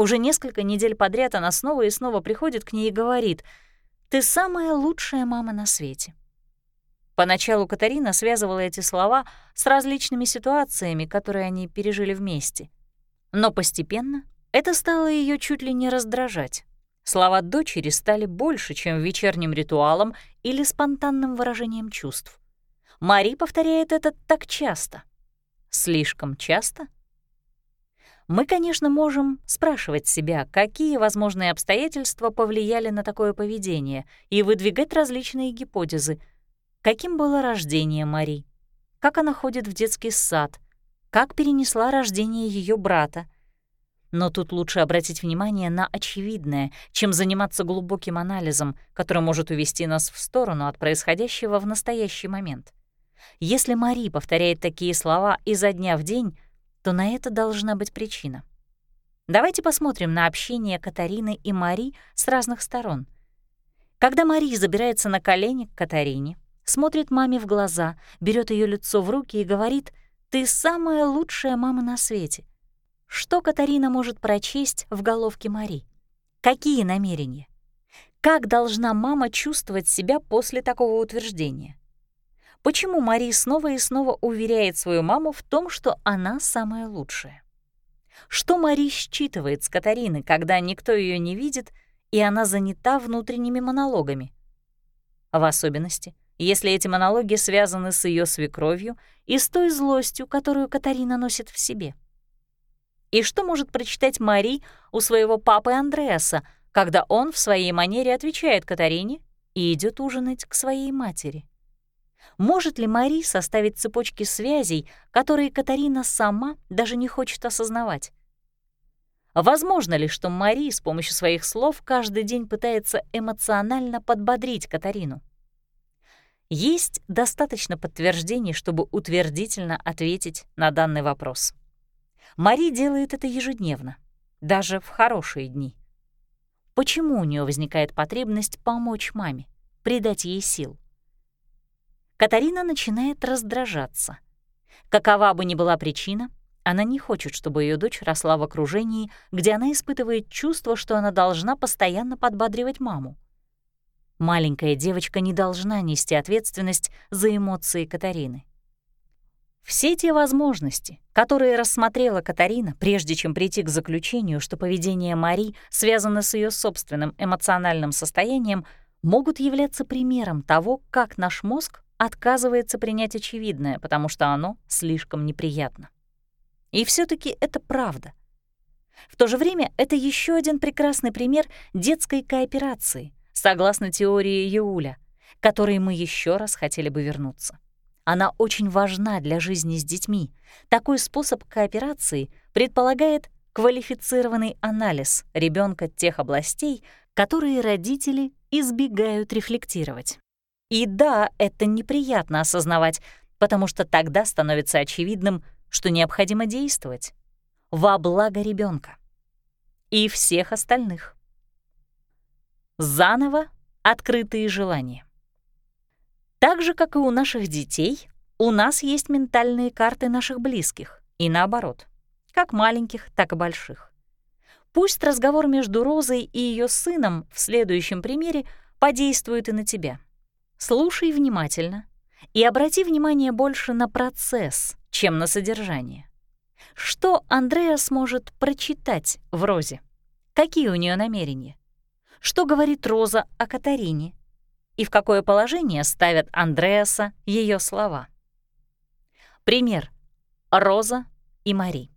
Уже несколько недель подряд она снова и снова приходит к ней и говорит «Ты самая лучшая мама на свете». Поначалу Катарина связывала эти слова с различными ситуациями, которые они пережили вместе. Но постепенно это стало ее чуть ли не раздражать. Слова дочери стали больше, чем вечерним ритуалом или спонтанным выражением чувств. Мари повторяет это так часто. Слишком часто — мы, конечно, можем спрашивать себя, какие возможные обстоятельства повлияли на такое поведение, и выдвигать различные гипотезы. Каким было рождение Мари? Как она ходит в детский сад? Как перенесла рождение ее брата? Но тут лучше обратить внимание на очевидное, чем заниматься глубоким анализом, который может увести нас в сторону от происходящего в настоящий момент. Если Мари повторяет такие слова изо дня в день, то на это должна быть причина. Давайте посмотрим на общение Катарины и Мари с разных сторон. Когда Мари забирается на колени к Катарине, смотрит маме в глаза, берет ее лицо в руки и говорит «Ты самая лучшая мама на свете». Что Катарина может прочесть в головке Мари? Какие намерения? Как должна мама чувствовать себя после такого утверждения? Почему Мари снова и снова уверяет свою маму в том, что она самая лучшая. Что Мари считывает с Катарины, когда никто ее не видит, и она занята внутренними монологами? В особенности, если эти монологи связаны с ее свекровью и с той злостью, которую Катарина носит в себе. И что может прочитать Мари у своего папы Андреаса, когда он в своей манере отвечает Катарине и идет ужинать к своей матери? Может ли Мари составить цепочки связей, которые Катарина сама даже не хочет осознавать? Возможно ли, что Мари с помощью своих слов каждый день пытается эмоционально подбодрить Катарину? Есть достаточно подтверждений, чтобы утвердительно ответить на данный вопрос. Мари делает это ежедневно, даже в хорошие дни. Почему у нее возникает потребность помочь маме, придать ей сил? Катарина начинает раздражаться. Какова бы ни была причина, она не хочет, чтобы ее дочь росла в окружении, где она испытывает чувство, что она должна постоянно подбадривать маму. Маленькая девочка не должна нести ответственность за эмоции Катарины. Все те возможности, которые рассмотрела Катарина, прежде чем прийти к заключению, что поведение Мари связано с ее собственным эмоциональным состоянием, могут являться примером того, как наш мозг отказывается принять очевидное, потому что оно слишком неприятно. И все таки это правда. В то же время это еще один прекрасный пример детской кооперации, согласно теории Юля, к которой мы еще раз хотели бы вернуться. Она очень важна для жизни с детьми. Такой способ кооперации предполагает квалифицированный анализ ребенка тех областей, которые родители избегают рефлектировать. И да, это неприятно осознавать, потому что тогда становится очевидным, что необходимо действовать во благо ребенка и всех остальных. Заново открытые желания. Так же, как и у наших детей, у нас есть ментальные карты наших близких, и наоборот, как маленьких, так и больших. Пусть разговор между Розой и ее сыном в следующем примере подействует и на тебя. Слушай внимательно и обрати внимание больше на процесс, чем на содержание. Что Андреа сможет прочитать в Розе? Какие у нее намерения? Что говорит Роза о Катарине? И в какое положение ставят Андреаса ее слова? Пример. Роза и Мари.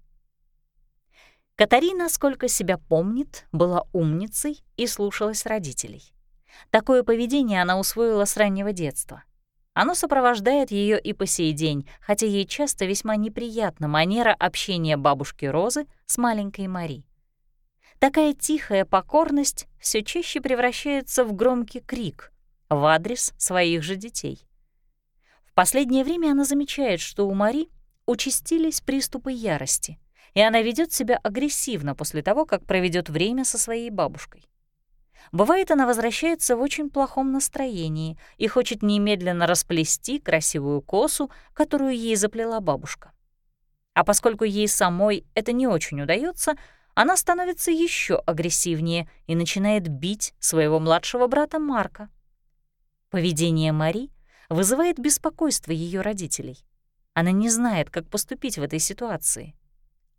Катарина, сколько себя помнит, была умницей и слушалась родителей. Такое поведение она усвоила с раннего детства. Оно сопровождает ее и по сей день, хотя ей часто весьма неприятна манера общения бабушки Розы с маленькой Мари. Такая тихая покорность все чаще превращается в громкий крик в адрес своих же детей. В последнее время она замечает, что у Мари участились приступы ярости, и она ведет себя агрессивно после того, как проведет время со своей бабушкой. Бывает, она возвращается в очень плохом настроении и хочет немедленно расплести красивую косу, которую ей заплела бабушка. А поскольку ей самой это не очень удается, она становится еще агрессивнее и начинает бить своего младшего брата Марка. Поведение Мари вызывает беспокойство ее родителей. Она не знает, как поступить в этой ситуации.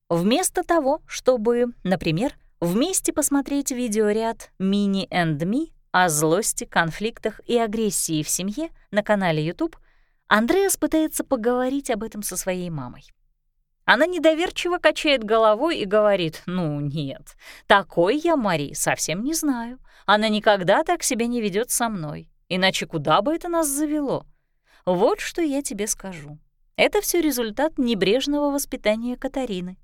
Вместо того, чтобы, например, вместе посмотреть видеоряд «Mini and Me» о злости, конфликтах и агрессии в семье на канале YouTube, Андреас пытается поговорить об этом со своей мамой. Она недоверчиво качает головой и говорит, «Ну нет, такой я Мари совсем не знаю. Она никогда так себя не ведет со мной. Иначе куда бы это нас завело? Вот что я тебе скажу. Это все результат небрежного воспитания Катарины.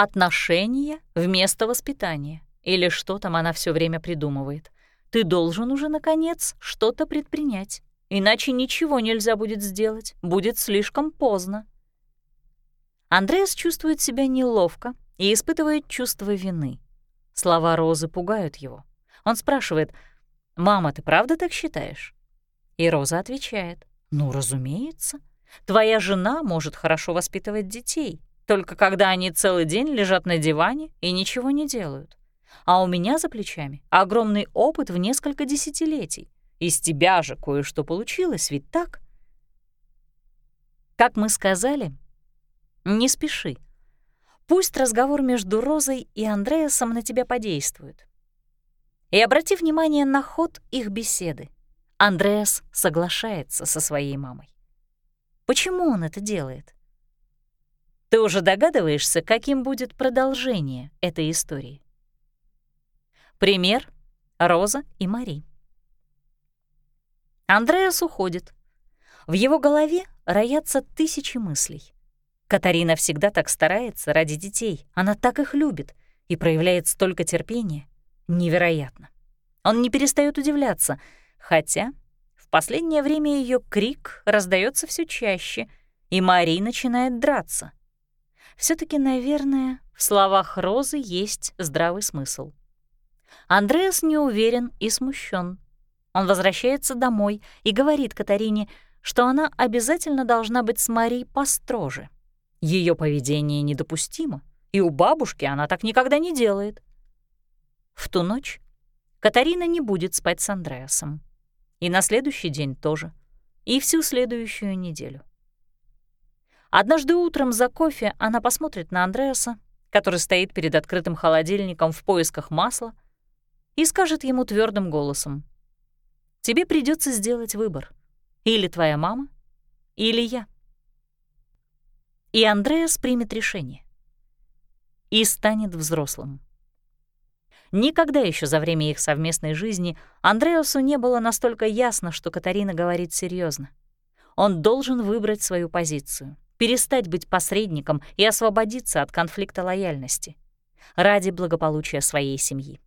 Отношения вместо воспитания. Или что там она все время придумывает. Ты должен уже, наконец, что-то предпринять. Иначе ничего нельзя будет сделать. Будет слишком поздно. Андреас чувствует себя неловко и испытывает чувство вины. Слова Розы пугают его. Он спрашивает, «Мама, ты правда так считаешь?» И Роза отвечает, «Ну, разумеется. Твоя жена может хорошо воспитывать детей, только когда они целый день лежат на диване и ничего не делают. А у меня за плечами огромный опыт в несколько десятилетий. Из тебя же кое-что получилось, ведь так?» Как мы сказали, не спеши. Пусть разговор между Розой и Андреасом на тебя подействует. И обрати внимание на ход их беседы. Андреас соглашается со своей мамой. Почему он это делает? Ты уже догадываешься, каким будет продолжение этой истории. Пример — Роза и Мари. Андреас уходит. В его голове роятся тысячи мыслей. Катарина всегда так старается ради детей. Она так их любит и проявляет столько терпения. Невероятно. Он не перестает удивляться, хотя в последнее время ее крик раздается все чаще, и Мари начинает драться. Все таки наверное, в словах Розы есть здравый смысл. Андреас не уверен и смущен. Он возвращается домой и говорит Катарине, что она обязательно должна быть с Марией построже. Ее поведение недопустимо, и у бабушки она так никогда не делает. В ту ночь Катарина не будет спать с Андреасом. И на следующий день тоже. И всю следующую неделю. Однажды утром за кофе она посмотрит на Андреаса, который стоит перед открытым холодильником в поисках масла, и скажет ему твердым голосом, «Тебе придется сделать выбор. Или твоя мама, или я» и Андреас примет решение. И станет взрослым. Никогда еще за время их совместной жизни Андреасу не было настолько ясно, что Катарина говорит серьезно. Он должен выбрать свою позицию, перестать быть посредником и освободиться от конфликта лояльности ради благополучия своей семьи.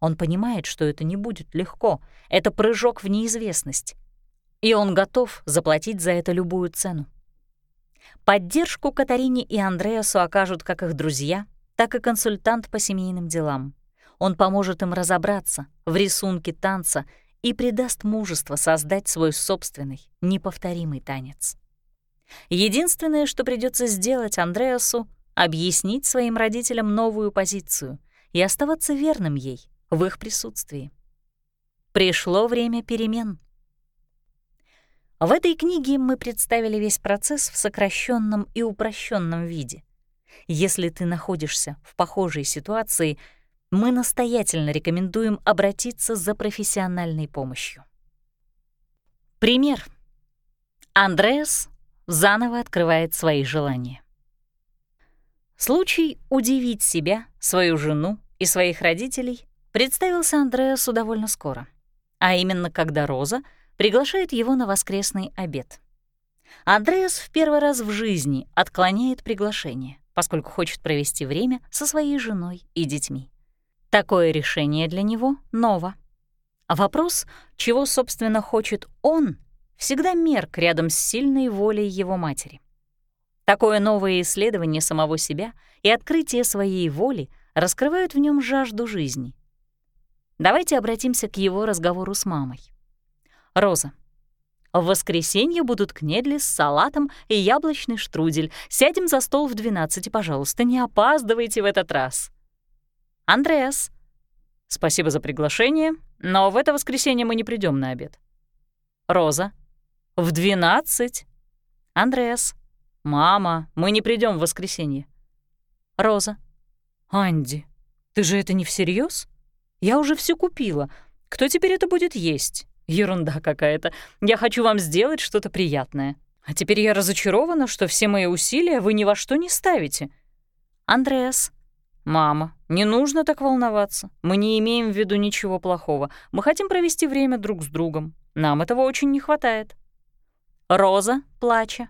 Он понимает, что это не будет легко, это прыжок в неизвестность, и он готов заплатить за это любую цену. Поддержку Катарине и Андреасу окажут как их друзья, так и консультант по семейным делам. Он поможет им разобраться в рисунке танца и придаст мужество создать свой собственный, неповторимый танец. Единственное, что придется сделать Андреасу, объяснить своим родителям новую позицию и оставаться верным ей в их присутствии. Пришло время перемен. В этой книге мы представили весь процесс в сокращенном и упрощенном виде. Если ты находишься в похожей ситуации, мы настоятельно рекомендуем обратиться за профессиональной помощью. Пример. Андреас заново открывает свои желания. Случай удивить себя, свою жену и своих родителей представился Андреасу довольно скоро, а именно когда Роза — приглашает его на воскресный обед. Андреас в первый раз в жизни отклоняет приглашение, поскольку хочет провести время со своей женой и детьми. Такое решение для него ново. А вопрос, чего, собственно, хочет он, всегда мерк рядом с сильной волей его матери. Такое новое исследование самого себя и открытие своей воли раскрывают в нем жажду жизни. Давайте обратимся к его разговору с мамой. Роза. В воскресенье будут кнедли с салатом и яблочный штрудель. Сядем за стол в 12, пожалуйста, не опаздывайте в этот раз. Андреас. Спасибо за приглашение, но в это воскресенье мы не придем на обед. Роза. В 12. Андреас. Мама, мы не придем в воскресенье. Роза. Анди, ты же это не всерьез? Я уже все купила. Кто теперь это будет есть? Ерунда какая-то. Я хочу вам сделать что-то приятное. А теперь я разочарована, что все мои усилия вы ни во что не ставите. Андреас. Мама, не нужно так волноваться. Мы не имеем в виду ничего плохого. Мы хотим провести время друг с другом. Нам этого очень не хватает. Роза, плача.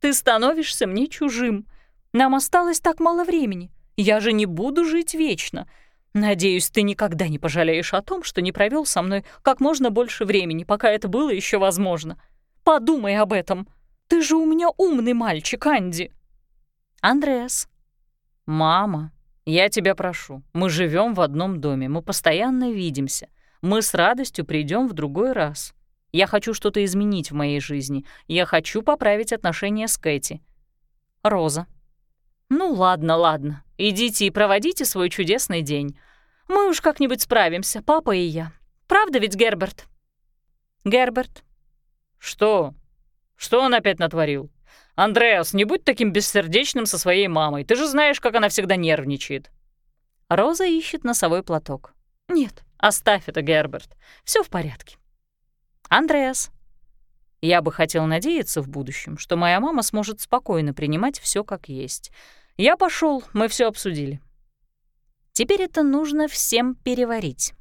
Ты становишься мне чужим. Нам осталось так мало времени. Я же не буду жить вечно. Надеюсь, ты никогда не пожалеешь о том, что не провел со мной как можно больше времени, пока это было еще возможно. Подумай об этом. Ты же у меня умный мальчик, Анди. Андреас. Мама, я тебя прошу. Мы живем в одном доме, мы постоянно видимся. Мы с радостью придем в другой раз. Я хочу что-то изменить в моей жизни. Я хочу поправить отношения с Кэти. Роза. «Ну ладно, ладно, идите и проводите свой чудесный день. Мы уж как-нибудь справимся, папа и я. Правда ведь, Герберт?» «Герберт?» «Что? Что он опять натворил? Андреас, не будь таким бессердечным со своей мамой. Ты же знаешь, как она всегда нервничает». Роза ищет носовой платок. «Нет, оставь это, Герберт. Все в порядке». «Андреас?» Я бы хотел надеяться в будущем, что моя мама сможет спокойно принимать все как есть. Я пошел, мы все обсудили. Теперь это нужно всем переварить.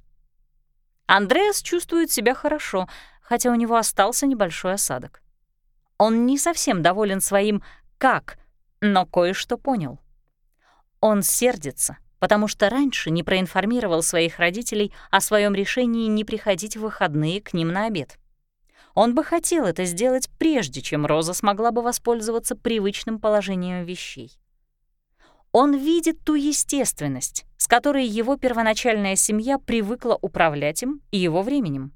Андреас чувствует себя хорошо, хотя у него остался небольшой осадок. Он не совсем доволен своим «как», но кое-что понял. Он сердится, потому что раньше не проинформировал своих родителей о своем решении не приходить в выходные к ним на обед. Он бы хотел это сделать прежде, чем Роза смогла бы воспользоваться привычным положением вещей. Он видит ту естественность, с которой его первоначальная семья привыкла управлять им и его временем.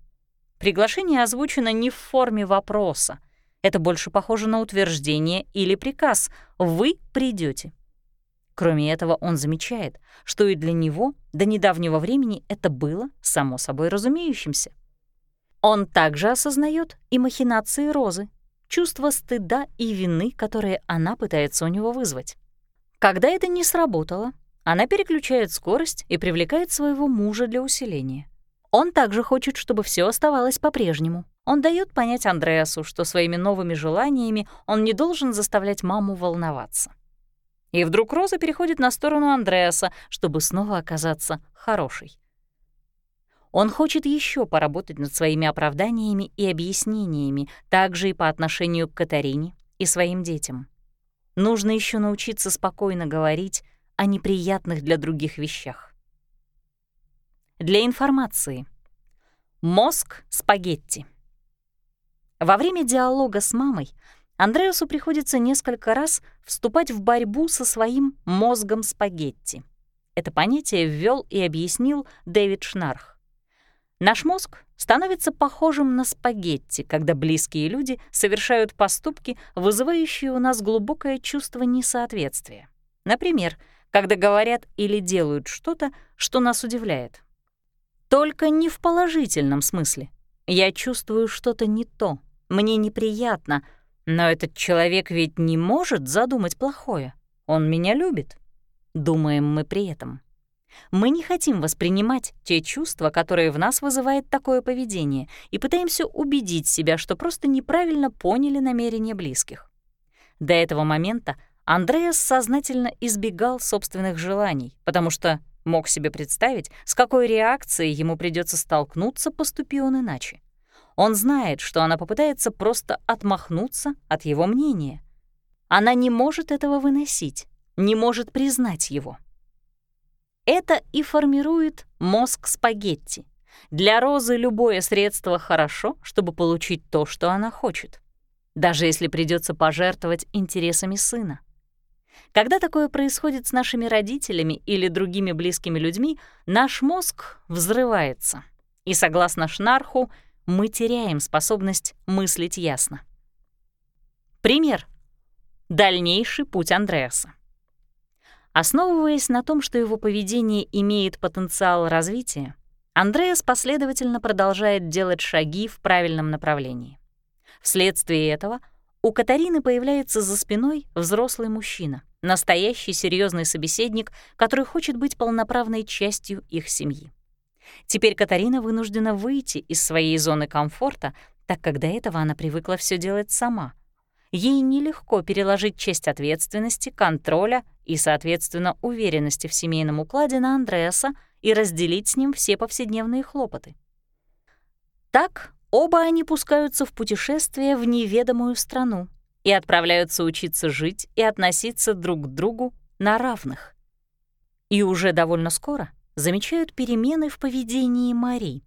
Приглашение озвучено не в форме вопроса. Это больше похоже на утверждение или приказ «вы придете. Кроме этого, он замечает, что и для него до недавнего времени это было само собой разумеющимся. Он также осознает и махинации Розы, чувство стыда и вины, которые она пытается у него вызвать. Когда это не сработало, она переключает скорость и привлекает своего мужа для усиления. Он также хочет, чтобы все оставалось по-прежнему. Он дает понять Андреасу, что своими новыми желаниями он не должен заставлять маму волноваться. И вдруг Роза переходит на сторону Андреаса, чтобы снова оказаться хорошей. Он хочет еще поработать над своими оправданиями и объяснениями, также и по отношению к Катарине и своим детям. Нужно еще научиться спокойно говорить о неприятных для других вещах. Для информации. Мозг спагетти. Во время диалога с мамой Андреасу приходится несколько раз вступать в борьбу со своим мозгом спагетти. Это понятие ввел и объяснил Дэвид Шнарх. Наш мозг становится похожим на спагетти, когда близкие люди совершают поступки, вызывающие у нас глубокое чувство несоответствия. Например, когда говорят или делают что-то, что нас удивляет. Только не в положительном смысле. Я чувствую что-то не то, мне неприятно, но этот человек ведь не может задумать плохое. Он меня любит. Думаем мы при этом. Мы не хотим воспринимать те чувства, которые в нас вызывает такое поведение, и пытаемся убедить себя, что просто неправильно поняли намерения близких. До этого момента Андреас сознательно избегал собственных желаний, потому что мог себе представить, с какой реакцией ему придется столкнуться, поступи он иначе. Он знает, что она попытается просто отмахнуться от его мнения. Она не может этого выносить, не может признать его. Это и формирует мозг спагетти. Для Розы любое средство хорошо, чтобы получить то, что она хочет, даже если придется пожертвовать интересами сына. Когда такое происходит с нашими родителями или другими близкими людьми, наш мозг взрывается. И, согласно Шнарху, мы теряем способность мыслить ясно. Пример. Дальнейший путь Андреаса. Основываясь на том, что его поведение имеет потенциал развития, Андреас последовательно продолжает делать шаги в правильном направлении. Вследствие этого у Катарины появляется за спиной взрослый мужчина, настоящий серьезный собеседник, который хочет быть полноправной частью их семьи. Теперь Катарина вынуждена выйти из своей зоны комфорта, так как до этого она привыкла все делать сама — ей нелегко переложить часть ответственности, контроля и, соответственно, уверенности в семейном укладе на Андреаса и разделить с ним все повседневные хлопоты. Так оба они пускаются в путешествие в неведомую страну и отправляются учиться жить и относиться друг к другу на равных. И уже довольно скоро замечают перемены в поведении Мари.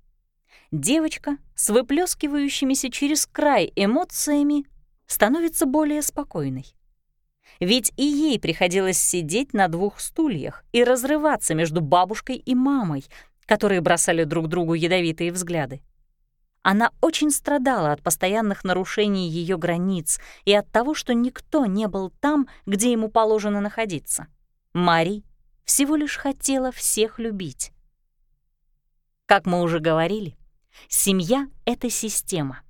Девочка с выплескивающимися через край эмоциями становится более спокойной. Ведь и ей приходилось сидеть на двух стульях и разрываться между бабушкой и мамой, которые бросали друг другу ядовитые взгляды. Она очень страдала от постоянных нарушений ее границ и от того, что никто не был там, где ему положено находиться. Мари всего лишь хотела всех любить. Как мы уже говорили, семья — это система.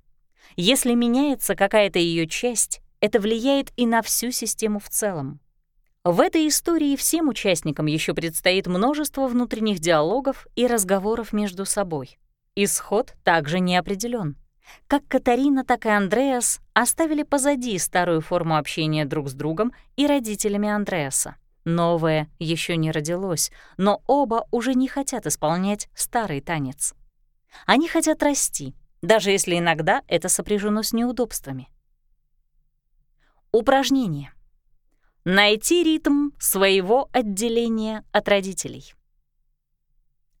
Если меняется какая-то ее часть, это влияет и на всю систему в целом. В этой истории всем участникам еще предстоит множество внутренних диалогов и разговоров между собой. Исход также не определен. Как Катарина, так и Андреас оставили позади старую форму общения друг с другом и родителями Андреаса. Новое еще не родилось, но оба уже не хотят исполнять старый танец. Они хотят расти, даже если иногда это сопряжено с неудобствами. Упражнение. Найти ритм своего отделения от родителей.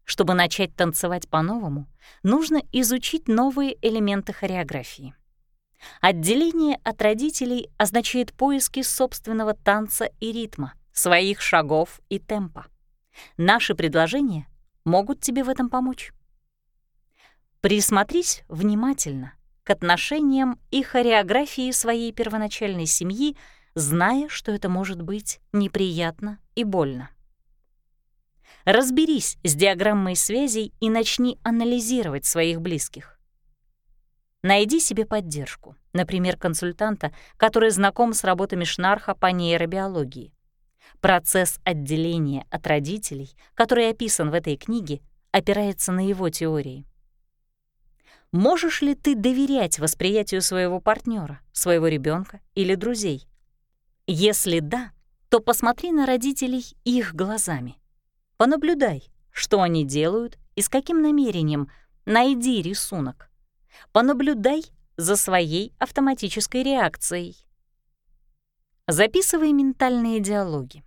Чтобы начать танцевать по-новому, нужно изучить новые элементы хореографии. Отделение от родителей означает поиски собственного танца и ритма, своих шагов и темпа. Наши предложения могут тебе в этом помочь. Присмотрись внимательно к отношениям и хореографии своей первоначальной семьи, зная, что это может быть неприятно и больно. Разберись с диаграммой связей и начни анализировать своих близких. Найди себе поддержку, например, консультанта, который знаком с работами Шнарха по нейробиологии. Процесс отделения от родителей, который описан в этой книге, опирается на его теории. Можешь ли ты доверять восприятию своего партнера, своего ребенка или друзей? Если да, то посмотри на родителей их глазами. Понаблюдай, что они делают и с каким намерением. Найди рисунок. Понаблюдай за своей автоматической реакцией. Записывай ментальные диалоги.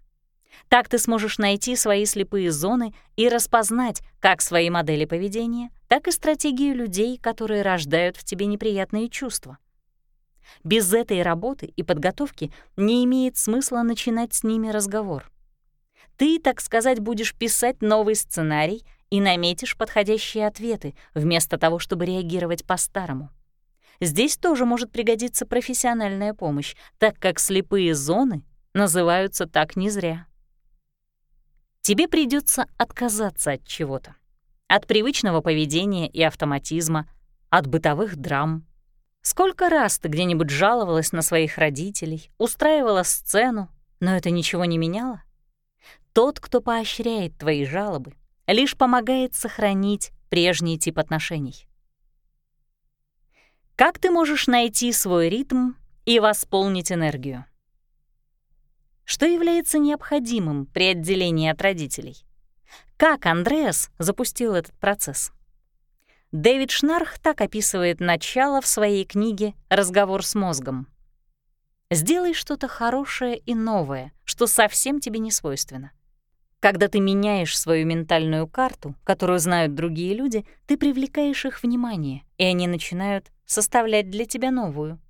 Так ты сможешь найти свои слепые зоны и распознать как свои модели поведения, так и стратегии людей, которые рождают в тебе неприятные чувства. Без этой работы и подготовки не имеет смысла начинать с ними разговор. Ты, так сказать, будешь писать новый сценарий и наметишь подходящие ответы, вместо того, чтобы реагировать по-старому. Здесь тоже может пригодиться профессиональная помощь, так как слепые зоны называются так не зря. Тебе придется отказаться от чего-то. От привычного поведения и автоматизма, от бытовых драм. Сколько раз ты где-нибудь жаловалась на своих родителей, устраивала сцену, но это ничего не меняло? Тот, кто поощряет твои жалобы, лишь помогает сохранить прежний тип отношений. Как ты можешь найти свой ритм и восполнить энергию? Что является необходимым при отделении от родителей? Как Андреас запустил этот процесс? Дэвид Шнарх так описывает начало в своей книге «Разговор с мозгом». Сделай что-то хорошее и новое, что совсем тебе не свойственно. Когда ты меняешь свою ментальную карту, которую знают другие люди, ты привлекаешь их внимание, и они начинают составлять для тебя новую.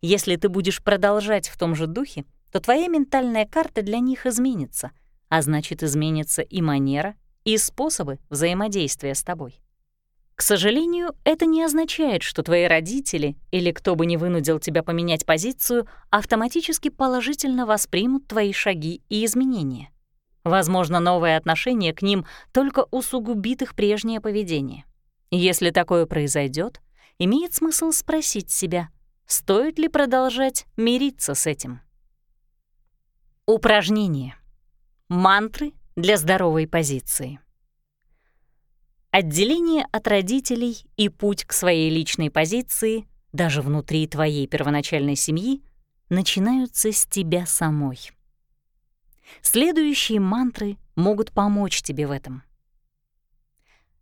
Если ты будешь продолжать в том же духе, то твоя ментальная карта для них изменится, а значит, изменится и манера, и способы взаимодействия с тобой. К сожалению, это не означает, что твои родители или кто бы ни вынудил тебя поменять позицию, автоматически положительно воспримут твои шаги и изменения. Возможно, новое отношение к ним только усугубит их прежнее поведение. Если такое произойдет, имеет смысл спросить себя, стоит ли продолжать мириться с этим. Упражнение. Мантры для здоровой позиции. Отделение от родителей и путь к своей личной позиции, даже внутри твоей первоначальной семьи, начинаются с тебя самой. Следующие мантры могут помочь тебе в этом.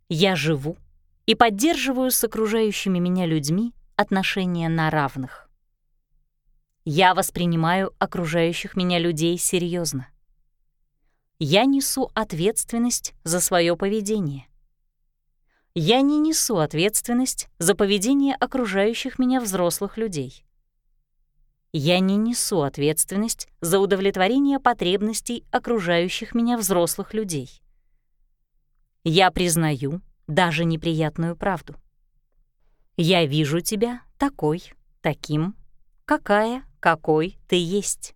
Я живу и поддерживаю с окружающими меня людьми отношения на равных. Я воспринимаю окружающих меня людей серьезно. Я несу ответственность за свое поведение. Я не несу ответственность за поведение окружающих меня взрослых людей я не несу ответственность за удовлетворение потребностей окружающих меня взрослых людей. Я признаю даже неприятную правду. Я вижу тебя такой, таким, какая, какой ты есть.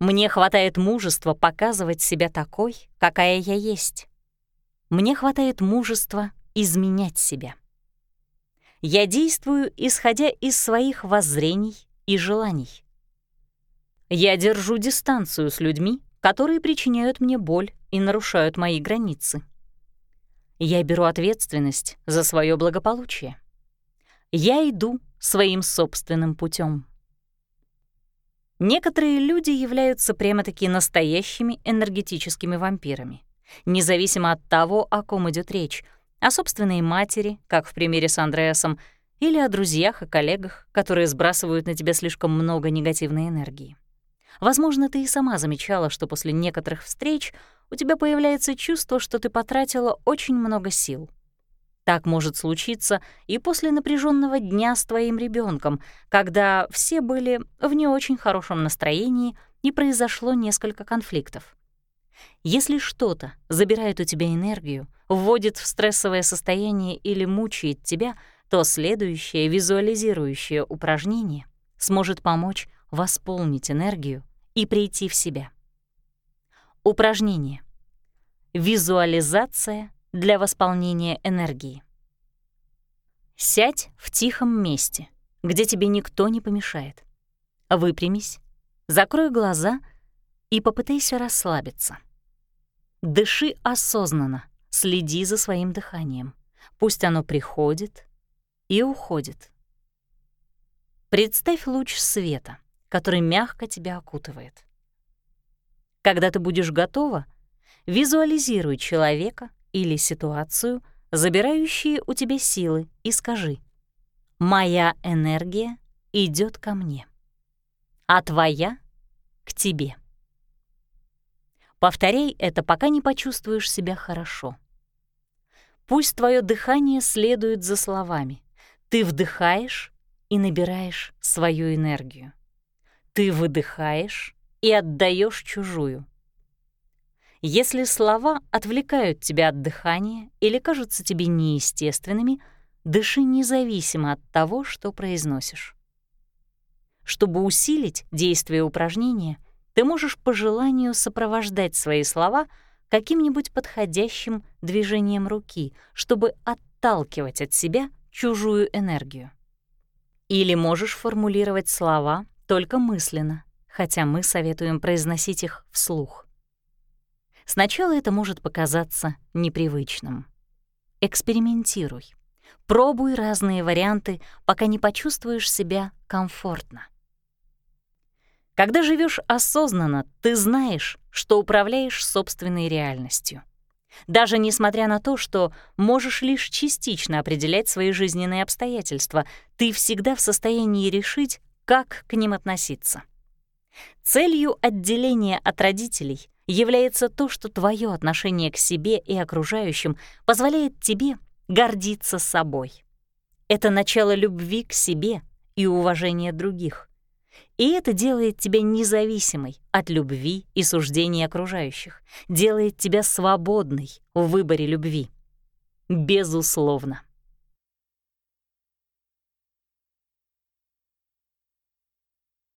Мне хватает мужества показывать себя такой, какая я есть. Мне хватает мужества изменять себя. Я действую, исходя из своих воззрений и желаний. Я держу дистанцию с людьми, которые причиняют мне боль и нарушают мои границы. Я беру ответственность за свое благополучие. Я иду своим собственным путем. Некоторые люди являются прямо-таки настоящими энергетическими вампирами, независимо от того, о ком идет речь, о собственной матери, как в примере с Андреасом, или о друзьях и коллегах, которые сбрасывают на тебя слишком много негативной энергии. Возможно, ты и сама замечала, что после некоторых встреч у тебя появляется чувство, что ты потратила очень много сил. Так может случиться и после напряженного дня с твоим ребенком, когда все были в не очень хорошем настроении и произошло несколько конфликтов. Если что-то забирает у тебя энергию, вводит в стрессовое состояние или мучает тебя — то следующее визуализирующее упражнение сможет помочь восполнить энергию и прийти в себя. Упражнение. Визуализация для восполнения энергии. Сядь в тихом месте, где тебе никто не помешает. Выпрямись, закрой глаза и попытайся расслабиться. Дыши осознанно, следи за своим дыханием. Пусть оно приходит и уходит. Представь луч света, который мягко тебя окутывает. Когда ты будешь готова, визуализируй человека или ситуацию, забирающие у тебя силы, и скажи «Моя энергия идет ко мне, а твоя — к тебе». Повторяй это, пока не почувствуешь себя хорошо. Пусть твое дыхание следует за словами. Ты вдыхаешь и набираешь свою энергию. Ты выдыхаешь и отдаешь чужую. Если слова отвлекают тебя от дыхания или кажутся тебе неестественными, дыши независимо от того, что произносишь. Чтобы усилить действие упражнения, ты можешь по желанию сопровождать свои слова каким-нибудь подходящим движением руки, чтобы отталкивать от себя чужую энергию. Или можешь формулировать слова только мысленно, хотя мы советуем произносить их вслух. Сначала это может показаться непривычным. Экспериментируй. Пробуй разные варианты, пока не почувствуешь себя комфортно. Когда живешь осознанно, ты знаешь, что управляешь собственной реальностью. Даже несмотря на то, что можешь лишь частично определять свои жизненные обстоятельства, ты всегда в состоянии решить, как к ним относиться. Целью отделения от родителей является то, что твое отношение к себе и окружающим позволяет тебе гордиться собой. Это начало любви к себе и уважения других. И это делает тебя независимой от любви и суждений окружающих, делает тебя свободной в выборе любви. Безусловно.